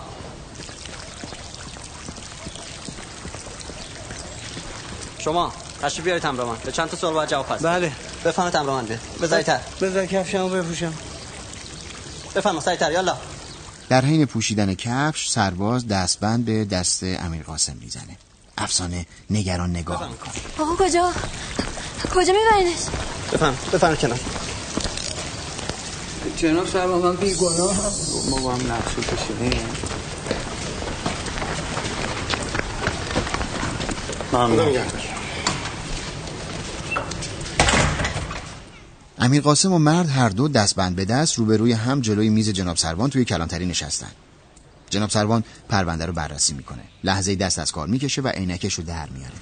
شما تشریف بیارید همراه من. به چند تا سوال باید جواب هست بله. بفهمید همراه من. بذاری بذار کفشمو بپوشم. بفرما سریعتر. یالا در حین پوشیدن کفش سرباز دستبند به دست امیر قاسم می‌زنه. افسانه نگران نگاه می‌کنه. آقا کجا؟ کجا میبرینش؟ بفهم بفهم کنار. جناب سرما من بیگناه ما با هم نقشو کشیدیم. ممنون. امیر قاسم و مرد هر دو دستبند به دست روبروی هم جلوی میز جناب سروان توی کلانتری نشستن. جناب سروان پرونده رو بررسی می‌کنه. لحظه دست از کار می‌کشه و عینکش رو در میاره.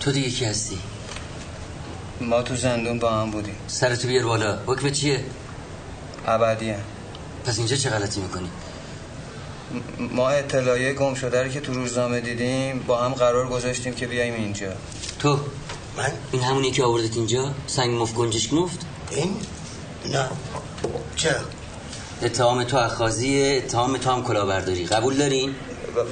تو دیگه کی هستی؟ ما تو زندون با هم بودیم. سرتو بیار بالا. حکم چیه؟ ابدیه پس اینجا چه غلطی می‌کنی؟ ما اطلاعیه گم شده رو که تو روزنامه دیدیم با هم قرار گذاشتیم که بیایم اینجا. تو من؟ این همونی که آوردت اینجا سنگ مفت گنجشک مفت؟ این؟ نه. چرا؟ اتهام تو اخازیه اتهام تو هم کلاهبرداری. قبول دارین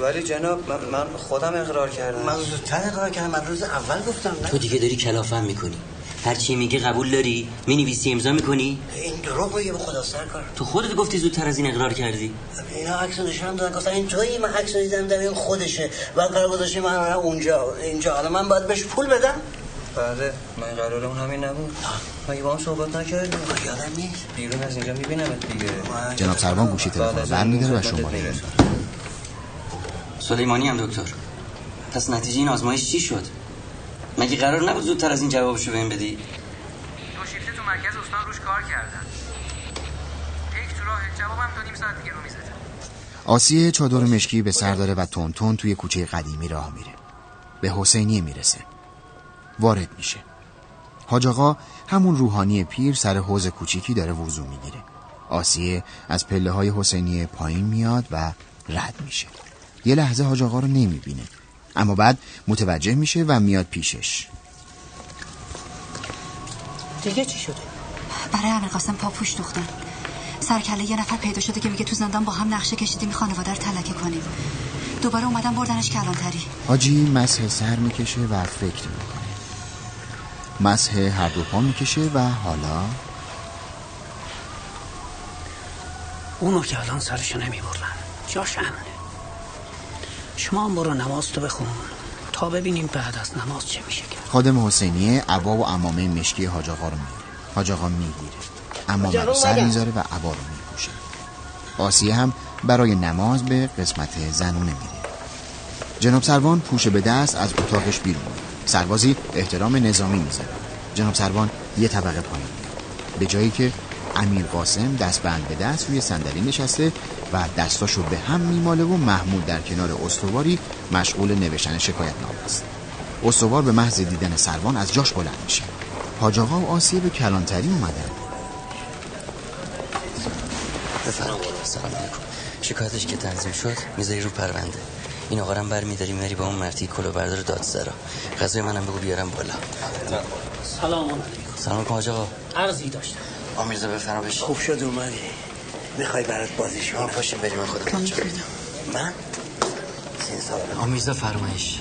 ولی جناب من, من خودم اقرار کردم. من زودتر اقرار کردم. من روز اول گفتم نه. تو دیگه داری کلافم می‌کنی. هر چی میگه قبول داری؟ می‌نویسی امضا می‌کنی؟ این دروغ میگه به خدا سرکار تو خودت گفتی زودتر از این اقرار کردی. اینا عکس نشون دادن. گفتن این تویی؟ من عکس دیدم در این خودشه. و قرار گذاشتیم من اونجا اینجا. حالا من باید بهش پول بدم؟ بله من قرار اون همین نبود. مگه با هم صحبت نکردیم؟ یادم نیست؟ بیرون از اینجا می‌بینم دیگه. جناب سروان گوشی تلفن رو برمیداره و شماره سلیمانی هم دکتر. پس نتیجه این آزمایش چی شد؟ مگه قرار نبود زودتر از این جوابشو بهم بدی؟ دو شیفته تو مرکز استان روش کار کردن. یک تو راه. جوابم تا نیم ساعت دیگه رو می‌زده. آسیه چادر مشکی به سر داره و تون تون توی کوچه قدیمی راه میره. به حسینیه می‌رسه. وارد میشه. حاج آقا همون روحانی پیر سر حوز کوچیکی داره وضو می‌گیره. آسیه از پله های حسینیه پایین میاد و رد میشه. یه لحظه حاج آقا رو نمی‌بینه. اما بعد متوجه میشه و میاد پیشش. دیگه چی شده؟ برای امیر قاسم پاپوش دوختن سرکله یه نفر پیدا شده که میگه تو زندان با هم نقشه کشیدیم خانواده رو تلکه کنیم. دوباره اومدن بردنش کلانتری. حاجی مسح سر می‌کشه و فکر می‌کنه. مسح هر دو پا می‌کشه و حالا اونو که الان سرشو نمی‌برن جاش امنه. شما هم برو نماز تو بخون. تا ببینیم بعد از نماز چه میشه کرد خادم حسینیه عبا و امامه مشکی حاج آقا رو میاره حاج آقا می‌گیره. امامه رو سر می‌ذاره و عبا رو میپوشه. آسیه هم برای نماز به قسمت زنونه میره. جناب سروان پوشه به دست از اتاقش بیرون سربازی احترام نظامی می‌ذاره جناب سروان یه طبقه پایین. به جایی که امیر قاسم دست بند به دست روی صندلی نشسته و دستاشو به هم میماله و محمود در کنار استواری مشغول نوشتن شکایت نامه است. استوار به محض دیدن سروان از جاش بلند میشه. حاج آقا و آسیه به کلانتری اومدن. بفرم سلام شکایتش که تنظیم شد می‌ذاری رو پرونده. این آقا رو برمیداری میری با اون مرتی کلو بردار دادسرا. غذای منم بگو بیارم بالا. سلام علیکم. سلام علیکم حاج آقا. عرضی داشتم. آمیرزا بفرما بشین. خوب شد اومدی. می‌خوای برات بازی ما شما پاشیم بریم من خودم من؟ سین سال آمیرزا فرمایش.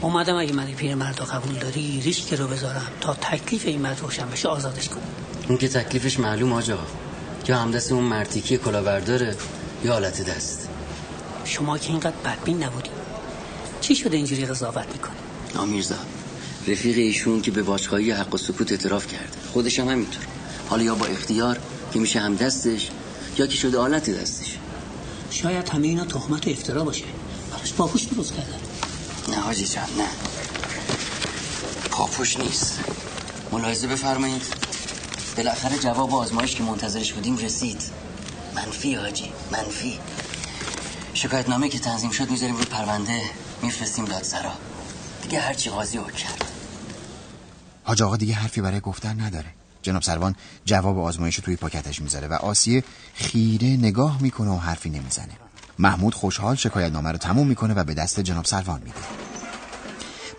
اومدم اگه من این پیرمرد رو قبول داری ریسک رو بذارم تا تکلیف این مرد روشن بشه آزادش کنم اون که تکلیفش معلوم آقا. یا همدست اون مرتیکی کلاهبرداره یا حالت دست. شما که اینقدر بدبین نبودی. چی شده اینجوری قضاوت می‌کنی؟ آمیرزا رفیق ایشون که به باشگاهی حق و سکوت اعتراف کرده. خودش هم همینطور. حالا یا با اختیار که میشه هم دستش یا که شده آلت دستش. شاید همه اینا تهمت و افترا باشه. براش پاپوش درست کردن. نه حاجی جان نه. پاپوش نیست. ملاحظه بفرمایید. بالاخره جواب آزمایش که منتظرش بودیم رسید. منفی حاجی منفی. شکایت نامه که تنظیم شد می‌ذاریم رو پرونده. میفرستیم دادسرا. دیگه هرچی قاضی حکم کرد. حاج آقا دیگه حرفی برای گفتن نداره. جناب سروان جواب آزمایش توی پاکتش می‌ذاره و آسیه خیره نگاه می‌کنه و حرفی نمی‌زنه. محمود خوشحال شکایت نامه رو تموم می‌کنه و به دست جناب سروان میده.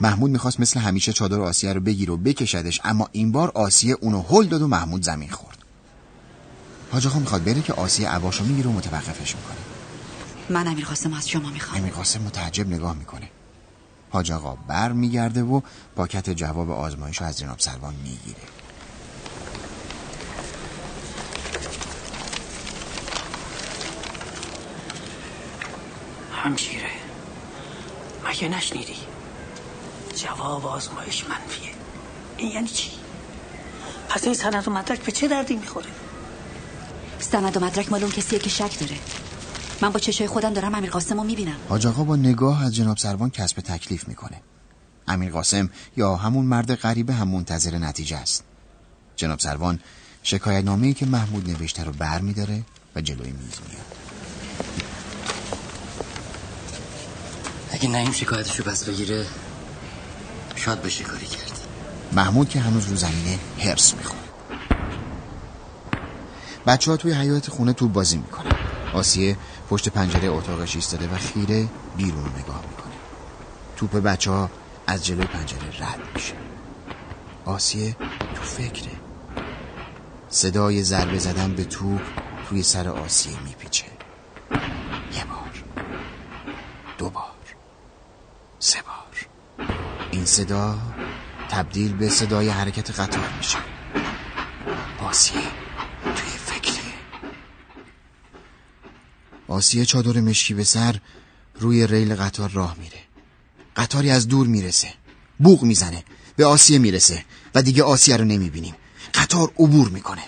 محمود می‌خواست مثل همیشه چادر آسیه رو بگیر و بکشدش اما این بار آسیه اونو هل داد و محمود زمین خورد. حاج آقا می‌خواد بره که آسیه عباشو می‌گیره و متوقفش می‌کنه. من امیر قاسم از شما می‌خوام. امیر قاسم متعجب نگاه می‌کنه. حاج آقا بر میگرده و پاکت جواب آزمایش رو از جناب سروان می‌گیره. همشیره مگه نشنیدی؟ جواب آزمایش منفیه. این یعنی چی؟ پس این سند و مدرک به چه دردی می‌خوره؟ سند و مدرک مال اون کسیه که شک داره. من با چشای خودم دارم امیر قاسم رو می‌بینم. حاج آقا با نگاه از جناب سروان کسب تکلیف می‌کنه. امیر قاسم یا همون مرد غریبه هم منتظر نتیجه است. جناب سروان شکایت نامه‌ای که محمود نوشته رو بر میداره و جلوی میز میاد اگه نعیم شکایتشو پس بگیره شاید بشه کاری کرد. محمود که هنوز رو زمینه هرس می‌خوره بچه ها توی حیات خونه توپ بازی می‌کنن. آسیه پشت پنجره اتاقش ایستاده و خیره بیرون نگاه می‌کنه. توپ بچه ها از جلوی پنجره رد میشه. آسیه تو فکره. صدای ضربه زدن به توپ توی سر آسیه میپیچه. یه بار. دو بار. سه بار. این صدا تبدیل به صدای حرکت قطار میشه. آسیه. توی فکره آسیه چادر مشکی به سر روی ریل قطار راه میره. قطاری از دور می‌رسه. بوغ می‌زنه. به آسیه می‌رسه و دیگه آسیه رو نمی‌بینیم. قطار عبور می‌کنه.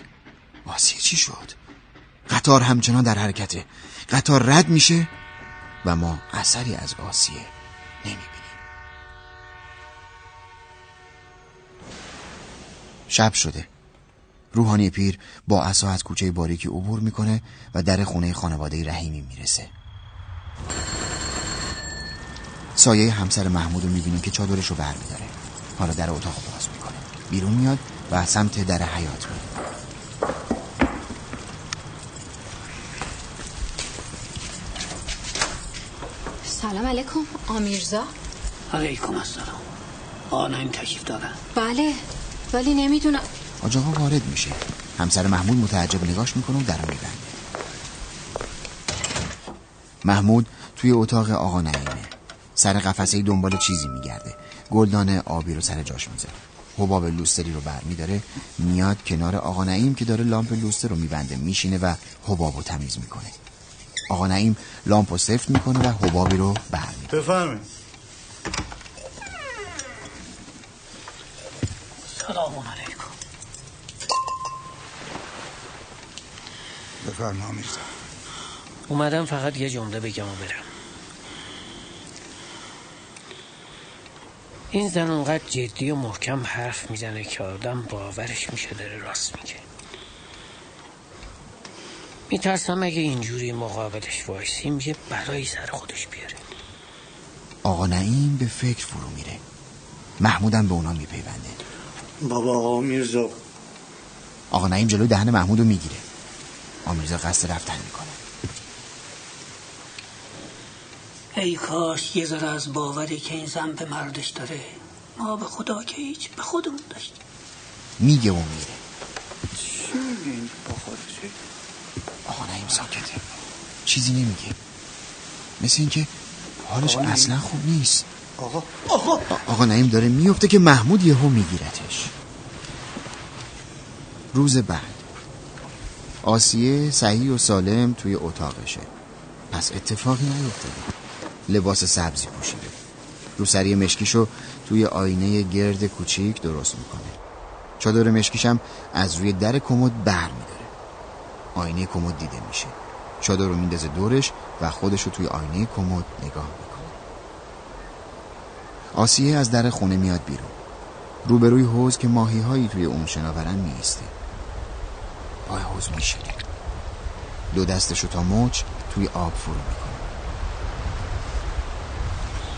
آسیه چی شد؟ قطار همچنان در حرکته. قطار رد میشه و ما اثری از آسیه نمی‌بینیم. شب شده. روحانی پیر با عصا از کوچه باریکی عبور می‌کنه و در خونه خانواده رحیمی می‌رسه. سایه همسر محمود رو می‌بینیم که چادرش رو برمیداره. حالا در اتاق باز می‌کنه. بیرون میاد و سمت در حیات میره. سلام علیکم آمیرزا. علیکم السلام. آنایم تشریف دارن. بله ولی نمی‌دونم. آج آقا وارد میشه. همسر محمود متعجب نگاش می‌کنه و در میبنده. محمود توی اتاق آقا نعیمه. سر قفسه دنبال چیزی میگرده. گلدان آبی رو سر جاش می‌ذاره. حباب لوستری رو بر میداره. میاد کنار آقا نعیم که داره لامپ لوستر رو میبنده. میشینه و حباب رو تمیز می‌کنه. آقا نعیم لامپ رو سفت می‌کنه و حبابی رو بر میداره. بفرمایید. سلام علیکم. بفرما میرزا. اومدم فقط یه جمله بگم و برم. این زن اونقدر جدی و محکم حرف می‌زنه که آدم باورش میشه داره راست میگه. میترسم اگه اینجوری مقابلش وایسیم یه برای سر خودش بیاره. آقا نعیم به فکر فرو میره. محمودم به اونا میپیونده. بابا آقا میرزا. آقا نعیم جلو دهن محمود رو می‌گیره. آمیرزا قصد رفتن می‌کنه. ای کاش یه ذره از باوری که این زن به مردش داره. ما به خدا که هیچ به خودمون داشتیم. میگه و میره. چی میگین با خودشه آقا نعیم ساکته. چیزی نمیگه. مثل اینکه حالش. اصلا خوب نیست. آقا. آقا. آقا نعیم داره میفته که محمود یهو میگیرتش. روز بعد. آسیه صحیح و سالم توی اتاقشه. پس اتفاقی نیفتاده. لباس سبزی پوشیده. روسری مشکیشو توی آینه گرد کوچیک درست می‌کنه. چادر مشکیشم از روی در کمد بر میداره. آینه کمد دیده میشه. چادر رو میندازه دورش و خودشو توی آینه کمد نگاه می‌کنه. آسیه از در خونه میاد بیرون. روبروی حوز که ماهی هایی توی اون شناورن میسته پای حوز میشه. دو دستشو تا موج توی آب فرو می‌کنه.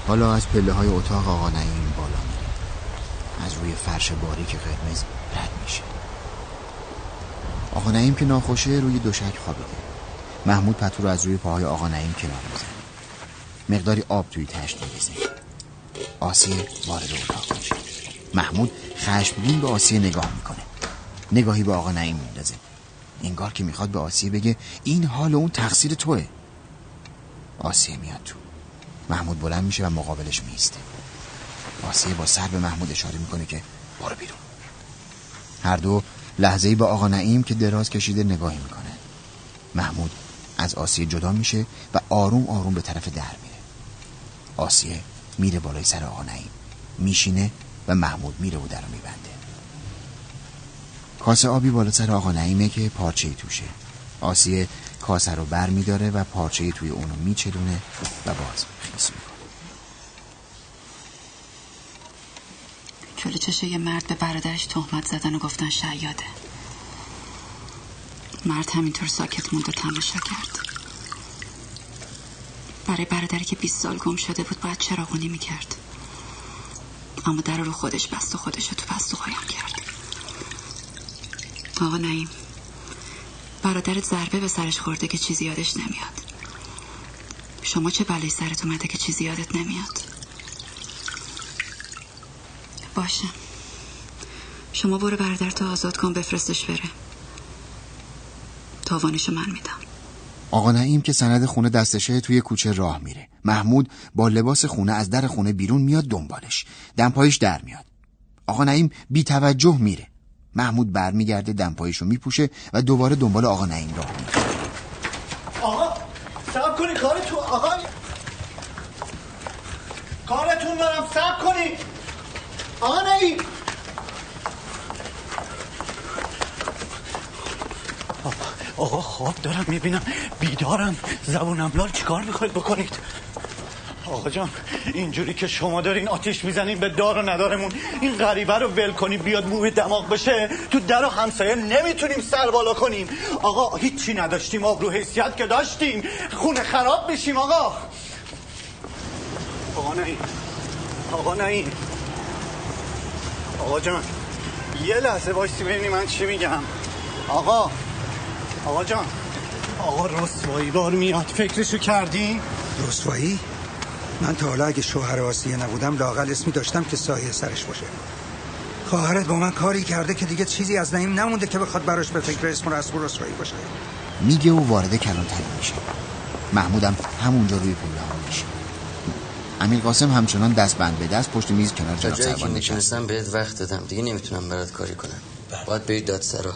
حالا از پله های اتاق آقا نعیم بالا میره. از روی فرش باریک قرمز رد میشه. آقا نعیم که ناخوشه روی دوشک خوابیده. محمود پتو رو از روی پاهای آقا نعیم کنار می‌زنه. مقداری آب توی تشت میریزه. آسیه وارد اتاق میشه. محمود خشمگین به آسیه نگاه می‌کنه. نگاهی به آقا نعیم میندازه. انگار که می‌خواد به آسیه بگه این حال اون تقصیر توه. آسیه میاد تو. محمود بلند میشه و مقابلش میسته. آسیه با سر به محمود اشاره می‌کنه که برو بیرون. هر دو لحظه‌ای به آقا نعیم که دراز کشیده نگاهی می‌کنه. محمود از آسیه جدا میشه و آروم آروم به طرف در میره. آسیه میره بالای سر آقا نعیم. میشینه و محمود میره و در رو میبنده. کاسه آبی بالا سر آقا نعیمه که پارچه توشه. آسیه کاسه رو بر میداره و پارچه توی اونو میچلونه و باز خیس می‌کنه. جلو چشه یه مرد به برادرش تهمت زدن و گفتن شیاده. مرد همینطور ساکت موند و تماشا کرد. برای برادری که 20 سال گم شده بود باید چراغونی می‌کرد. اما در رو خودش بست و خودش رو تو پستو قایم کرد. آقا نعیم. برادرت ضربه به سرش خورده که چیزی یادش نمیاد. شما چه بلایی سرت اومده که چیزی یادت نمیاد؟ باشه. شما برو برادر تو آزاد کن بفرستش بره. تاوانشو من میدم. آقا نعیم که سند خونه دستشه توی کوچه راه میره. محمود با لباس خونه از در خونه بیرون میاد دنبالش. دمپایش در میاد. آقا نعیم بی توجه میره. محمود برمیگرده دمپایشو میپوشه و دوباره دنبال آقا نعیم راه میره. آقا سب کنی کارتون آقا. کارتون دارم سب کنی. آقا نعیم. آقا خواب دارم می‌بینم. بیدارم. زبونم لال چیکار می‌خواید بکنید؟ آقا جان اینجوری که شما دارین آتیش می‌زنین به دار و ندارمون این غریبه رو ول کنی بیاد موی دماغ بشه. تو در و همسایه نمی‌تونیم سر بالا کنیم. آقا هیچی نداشتیم آبرو حیثیت که داشتیم. خونه خراب بشیم آقا. آقا نعیم آقا نعیم آقا جان یه لحظه وایسی ببینی من چی میگم. آقا آقا جان. آقا رسوایی بار میاد فکرشو کردین رسوایی؟ من تا حالا اگه شوهر آسیه نبودم لاقل اسمی داشتم که سایه سرش باشه. خواهرت با من کاری کرده که دیگه چیزی از نعیم نمونده که بخواد براش به فکر اسم رسم رسوایی باشه. میگه و وارد کلانتری میشه. محمودم همونجا روی پله ها میشه. امیر قاسم همچنان دست بند به دست پشت میز کنار جناب جایی که سروان نشست می‌تونستم بهت وقت دادم. دیگه نمی‌تونم برات کاری کنم. باید برید دادسرا.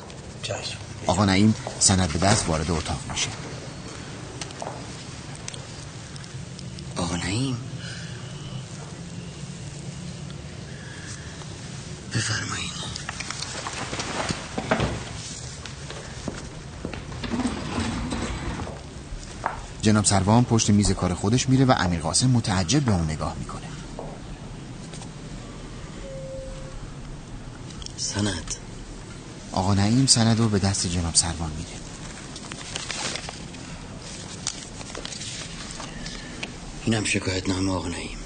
آقا نعیم سند به دست وارد اتاق میشه. نعیم بفرمایین جناب سروان پشت میز کار خودش میره و امیر قاسم متعجب به اون نگاه می‌کنه. سند. آقا نعیم سند رو به دست جناب سروان میده. اینم شکایت نامه آقا نعیم.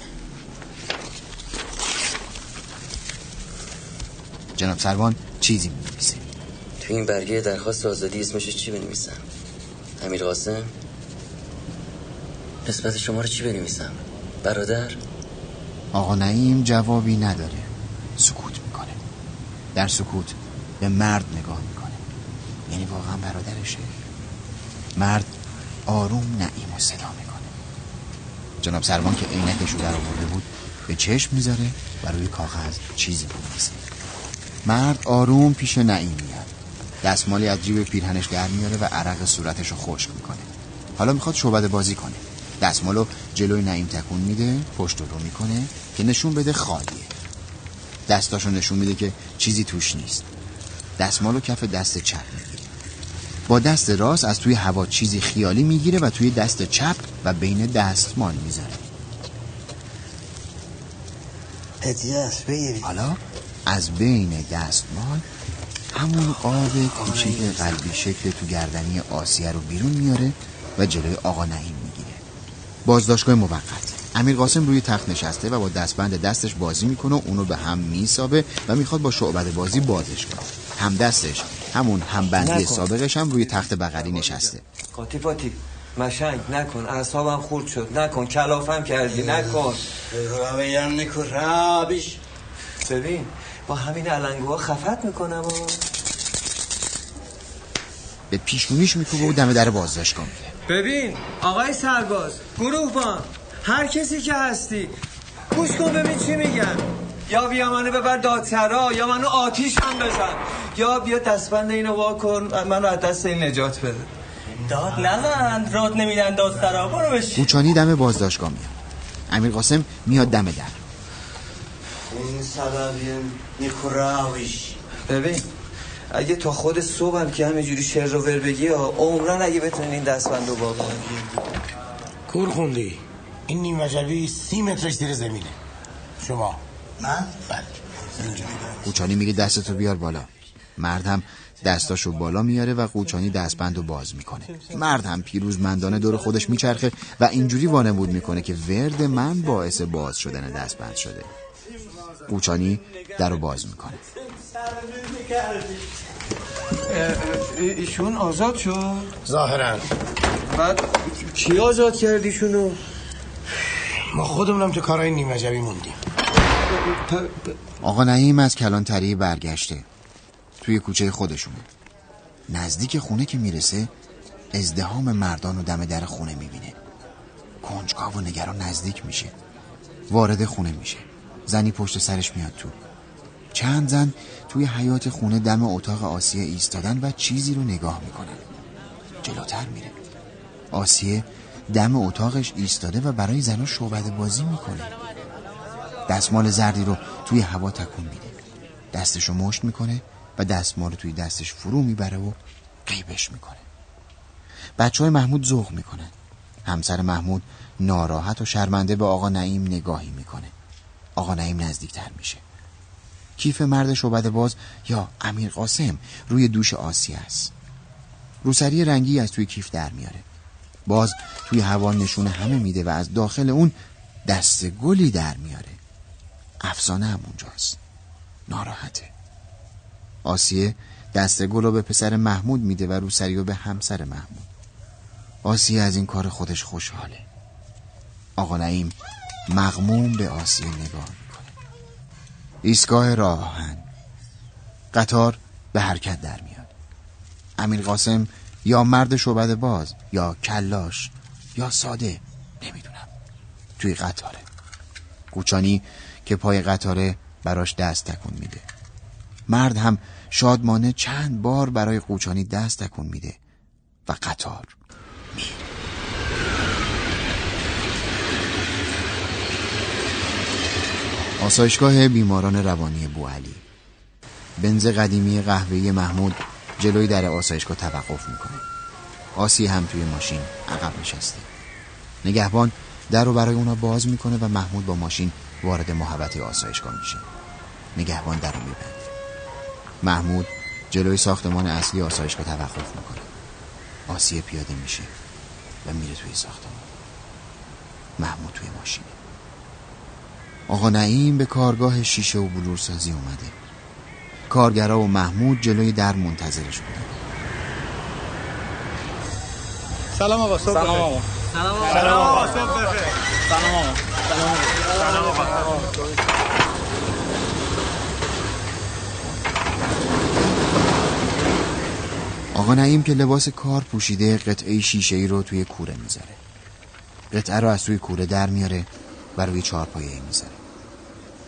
جناب سروان چیزی می‌نویسه. تو این برگه درخواست آزادی اسمش چی بنویسم؟ امیر قاسم؟ نسبت شما رو چی بنویسم؟ برادر؟ آقا نعیم جوابی نداره. سکوت می‌کنه. در سکوت به مرد نگاه می‌کنه. یعنی واقعا برادرشه. مرد آروم نعیم رو صدا می‌کنه. جناب سروان که عینکش رو در آورده بود به چشم می‌ذاره و روی کاغذ چیزی بنویسه مرد آروم پیش نعیم میاد. دستمالی از جیب پیرهنش در میاره و عرق صورتش رو خشک می‌کنه. حالا می‌خواد شعبده بازی کنه. دستمالو جلوی نعیم تکون میده پشت رو می‌کنه که نشون بده خالیه. دستاشو نشون میده که چیزی توش نیست. دستمالو کف دست چپ می‌گیره. با دست راست از توی هوا چیزی خیالی می‌گیره و توی دست چپ و بین است بگیری حالا از بین دستمال همون قاب کوچیک قلبی شکل تو گردنی آسیه رو بیرون میاره و جلوی آقا نعیم می‌گیره. بازداشتگاه موقت. امیر قاسم روی تخت نشسته و با دستبند دستش بازی می‌کنه و اونو به هم میسابه و می‌خواد با شعبد بازی بازش کنه. هم دستش همون همبندی نکن. سابقش هم روی تخت بغلی نشسته. قاطی پاتی مشنگ نکن. اعصابم خورد شد. نکن. کلافم کردی. نکن. ببین با همین علنگوها خفت می‌کنم و به پیشونیش میکوبه و دم در بازداشتگاه میره ببین آقای سرباز گروه بان هر کسی که هستی گوش کن ببین چی میگن. یا بیا منو ببر دادسرا یا منو آتیش هم بزن. یا بیا دستبند اینو وا کن منو از دست این نجات بده. داد نزن راد نمیدن داد سرا برو بشی قوچانی دم بازداشتگاه میاد. امیر قاسم میاد دم در. این سببیه میخوراویش ببین اگه تا خود صبح هم که همینجوری شعر رو ور بگی عمرن اگه بتونین این دستبند رو وا کنی. کور خوندی؟ این نیم وجبی سی مترش زیر زمینه. شما. من؟ بله. قوچانی میگه دستتو بیار بالا. مرد هم دستاشو بالا میاره و قوچانی دستبند رو باز می‌کنه. مرد هم پیروزمندانه دور خودش میچرخه و اینجوری وانمود می‌کنه که ورد من باعث باز شدن دستبند شده. قوچانی در رو باز می‌کنه. ایشون آزاد شد؟ ظاهرا. بعد کی آزاد کردیشونو ما خودمونم تو کارهای نیم وجبی موندیم. آقا نعیم از کلانتری برگشته. توی کوچه خودشونه. نزدیک خونه که می‌رسه ازدهام مردان و دم در خونه می‌بینه. کنجکاو و نگران نزدیک میشه. وارد خونه میشه. زنی پشت سرش میاد تو. چند زن توی حیات خونه دم اتاق آسیه ایستادن و چیزی رو نگاه می‌کنن. جلوتر میره. آسیه دم اتاقش ایستاده و برای زنها شعبده بازی می‌کنه. دستمال زردی رو توی هوا تکون میده. دستشو مشت می‌کنه و دستمال رو توی دستش فرو می‌بره و قیبش می‌کنه. بچه های محمود ذوق می‌کنن. همسر محمود ناراحت و شرمنده به آقا نعیم نگاهی می‌کنه. آقا نعیم نزدیکتر میشه. کیف مرد شعبده باز یا امیر قاسم روی دوش آسیه است. روسری رنگی از توی کیف در میاره. باز توی هوا نشونه همه میده و از داخل اون دست گلی در میاره. افسانه هم اونجاست. ناراحته. آسیه دست گل رو به پسر محمود میده و رو به همسر محمود. آسیه از این کار خودش خوشحاله. آقا نعیم مغموم به آسیه نگاه می‌کنه. ایستگاه راه آهن. قطار به حرکت در میاد. امیر قاسم یا مرد شعبده باز یا کلاش یا ساده نمی‌دونم. توی قطاره. قوچانی که پای قطاره براش دست تکون میده. مرد هم شادمانه چند بار برای قوچانی دست تکون میده و قطار. آسایشگاه بیماران روانی بوعلی بنز قدیمی قهوه‌ای محمود جلوی در آسایشگاه توقف می‌کنه. آسی هم توی ماشین عقب نشسته. نگهبان در رو برای اونا باز می‌کنه و محمود با ماشین وارد محوطه آسایشگاه میشه. نگهبان در رو میبنده. محمود جلوی ساختمان اصلی آسایشگاه توقف می‌کنه. آسیه پیاده میشه و میره توی ساختمان. محمود توی ماشین آقا نعیم به کارگاه شیشه و بلورسازی اومده. کارگرا و محمود جلوی در منتظرش بودن. سلام آقا سلام. آقا. سلام آقا سلام سلام آقا نعیم که لباس کار پوشیده قطعه شیشه ای رو توی کوره می‌ذاره. قطعه رو از توی کوره در میاره و روی چارپایه می‌ذاره.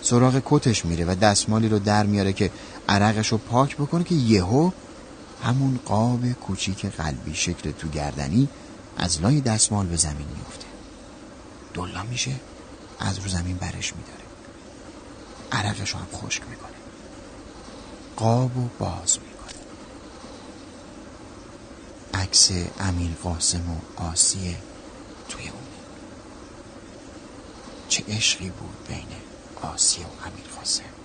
سراغ کتش میره و دستمالی رو در میاره که عرقش رو پاک بکنه که یهو همون قاب کوچیک قلبی شکل تو گردنی از لای دستمال به زمین میفته دلا میشه از رو زمین برش میداره. عرقش هم خشک می‌کنه. قاب و باز می‌کنه. عکس امیر قاسم و آسیه توی اونه چه عشقی بود بین آسیه و امیر قاسم.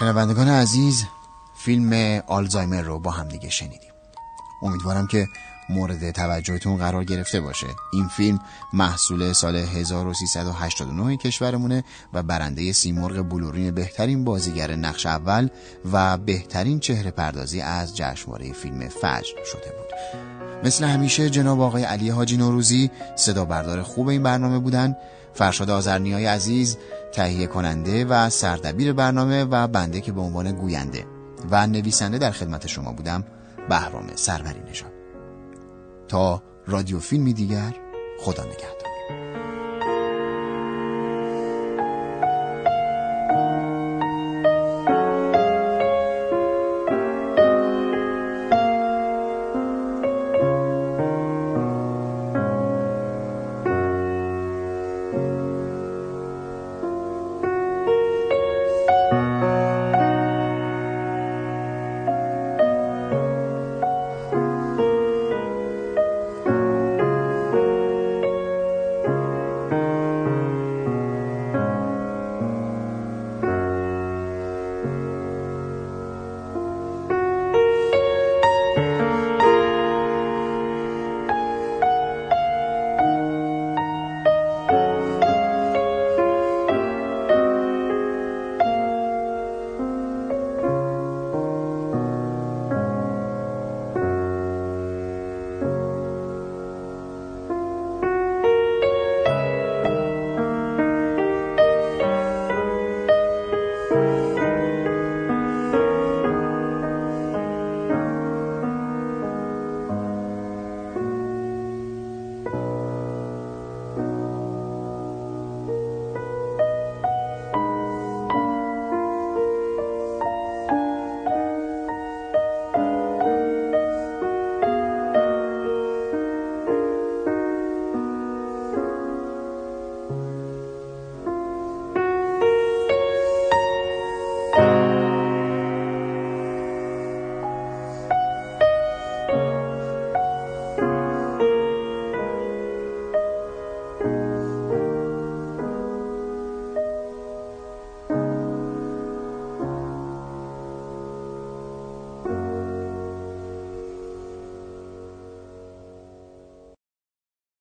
شنوندگان عزیز فیلم آلزایمر رو با هم دیگه شنیدیم. امیدوارم که مورد توجهتون قرار گرفته باشه. این فیلم محصول سال 1389 کشورمونه و برنده سیمرغ بلورین بهترین بازیگر نقش اول و بهترین چهره پردازی از جشنواره فیلم فجر شده بود. مثل همیشه جناب آقای علی حاجی نوروزی صدا بردار خوب این برنامه بودن. فرشاد آزرنیای عزیز تهیه کننده و سردبیر برنامه و بنده که به عنوان گوینده و نویسنده در خدمت شما بودم بهرام سروری نژاد تا رادیو فیلمی دیگر خدا نگهدار.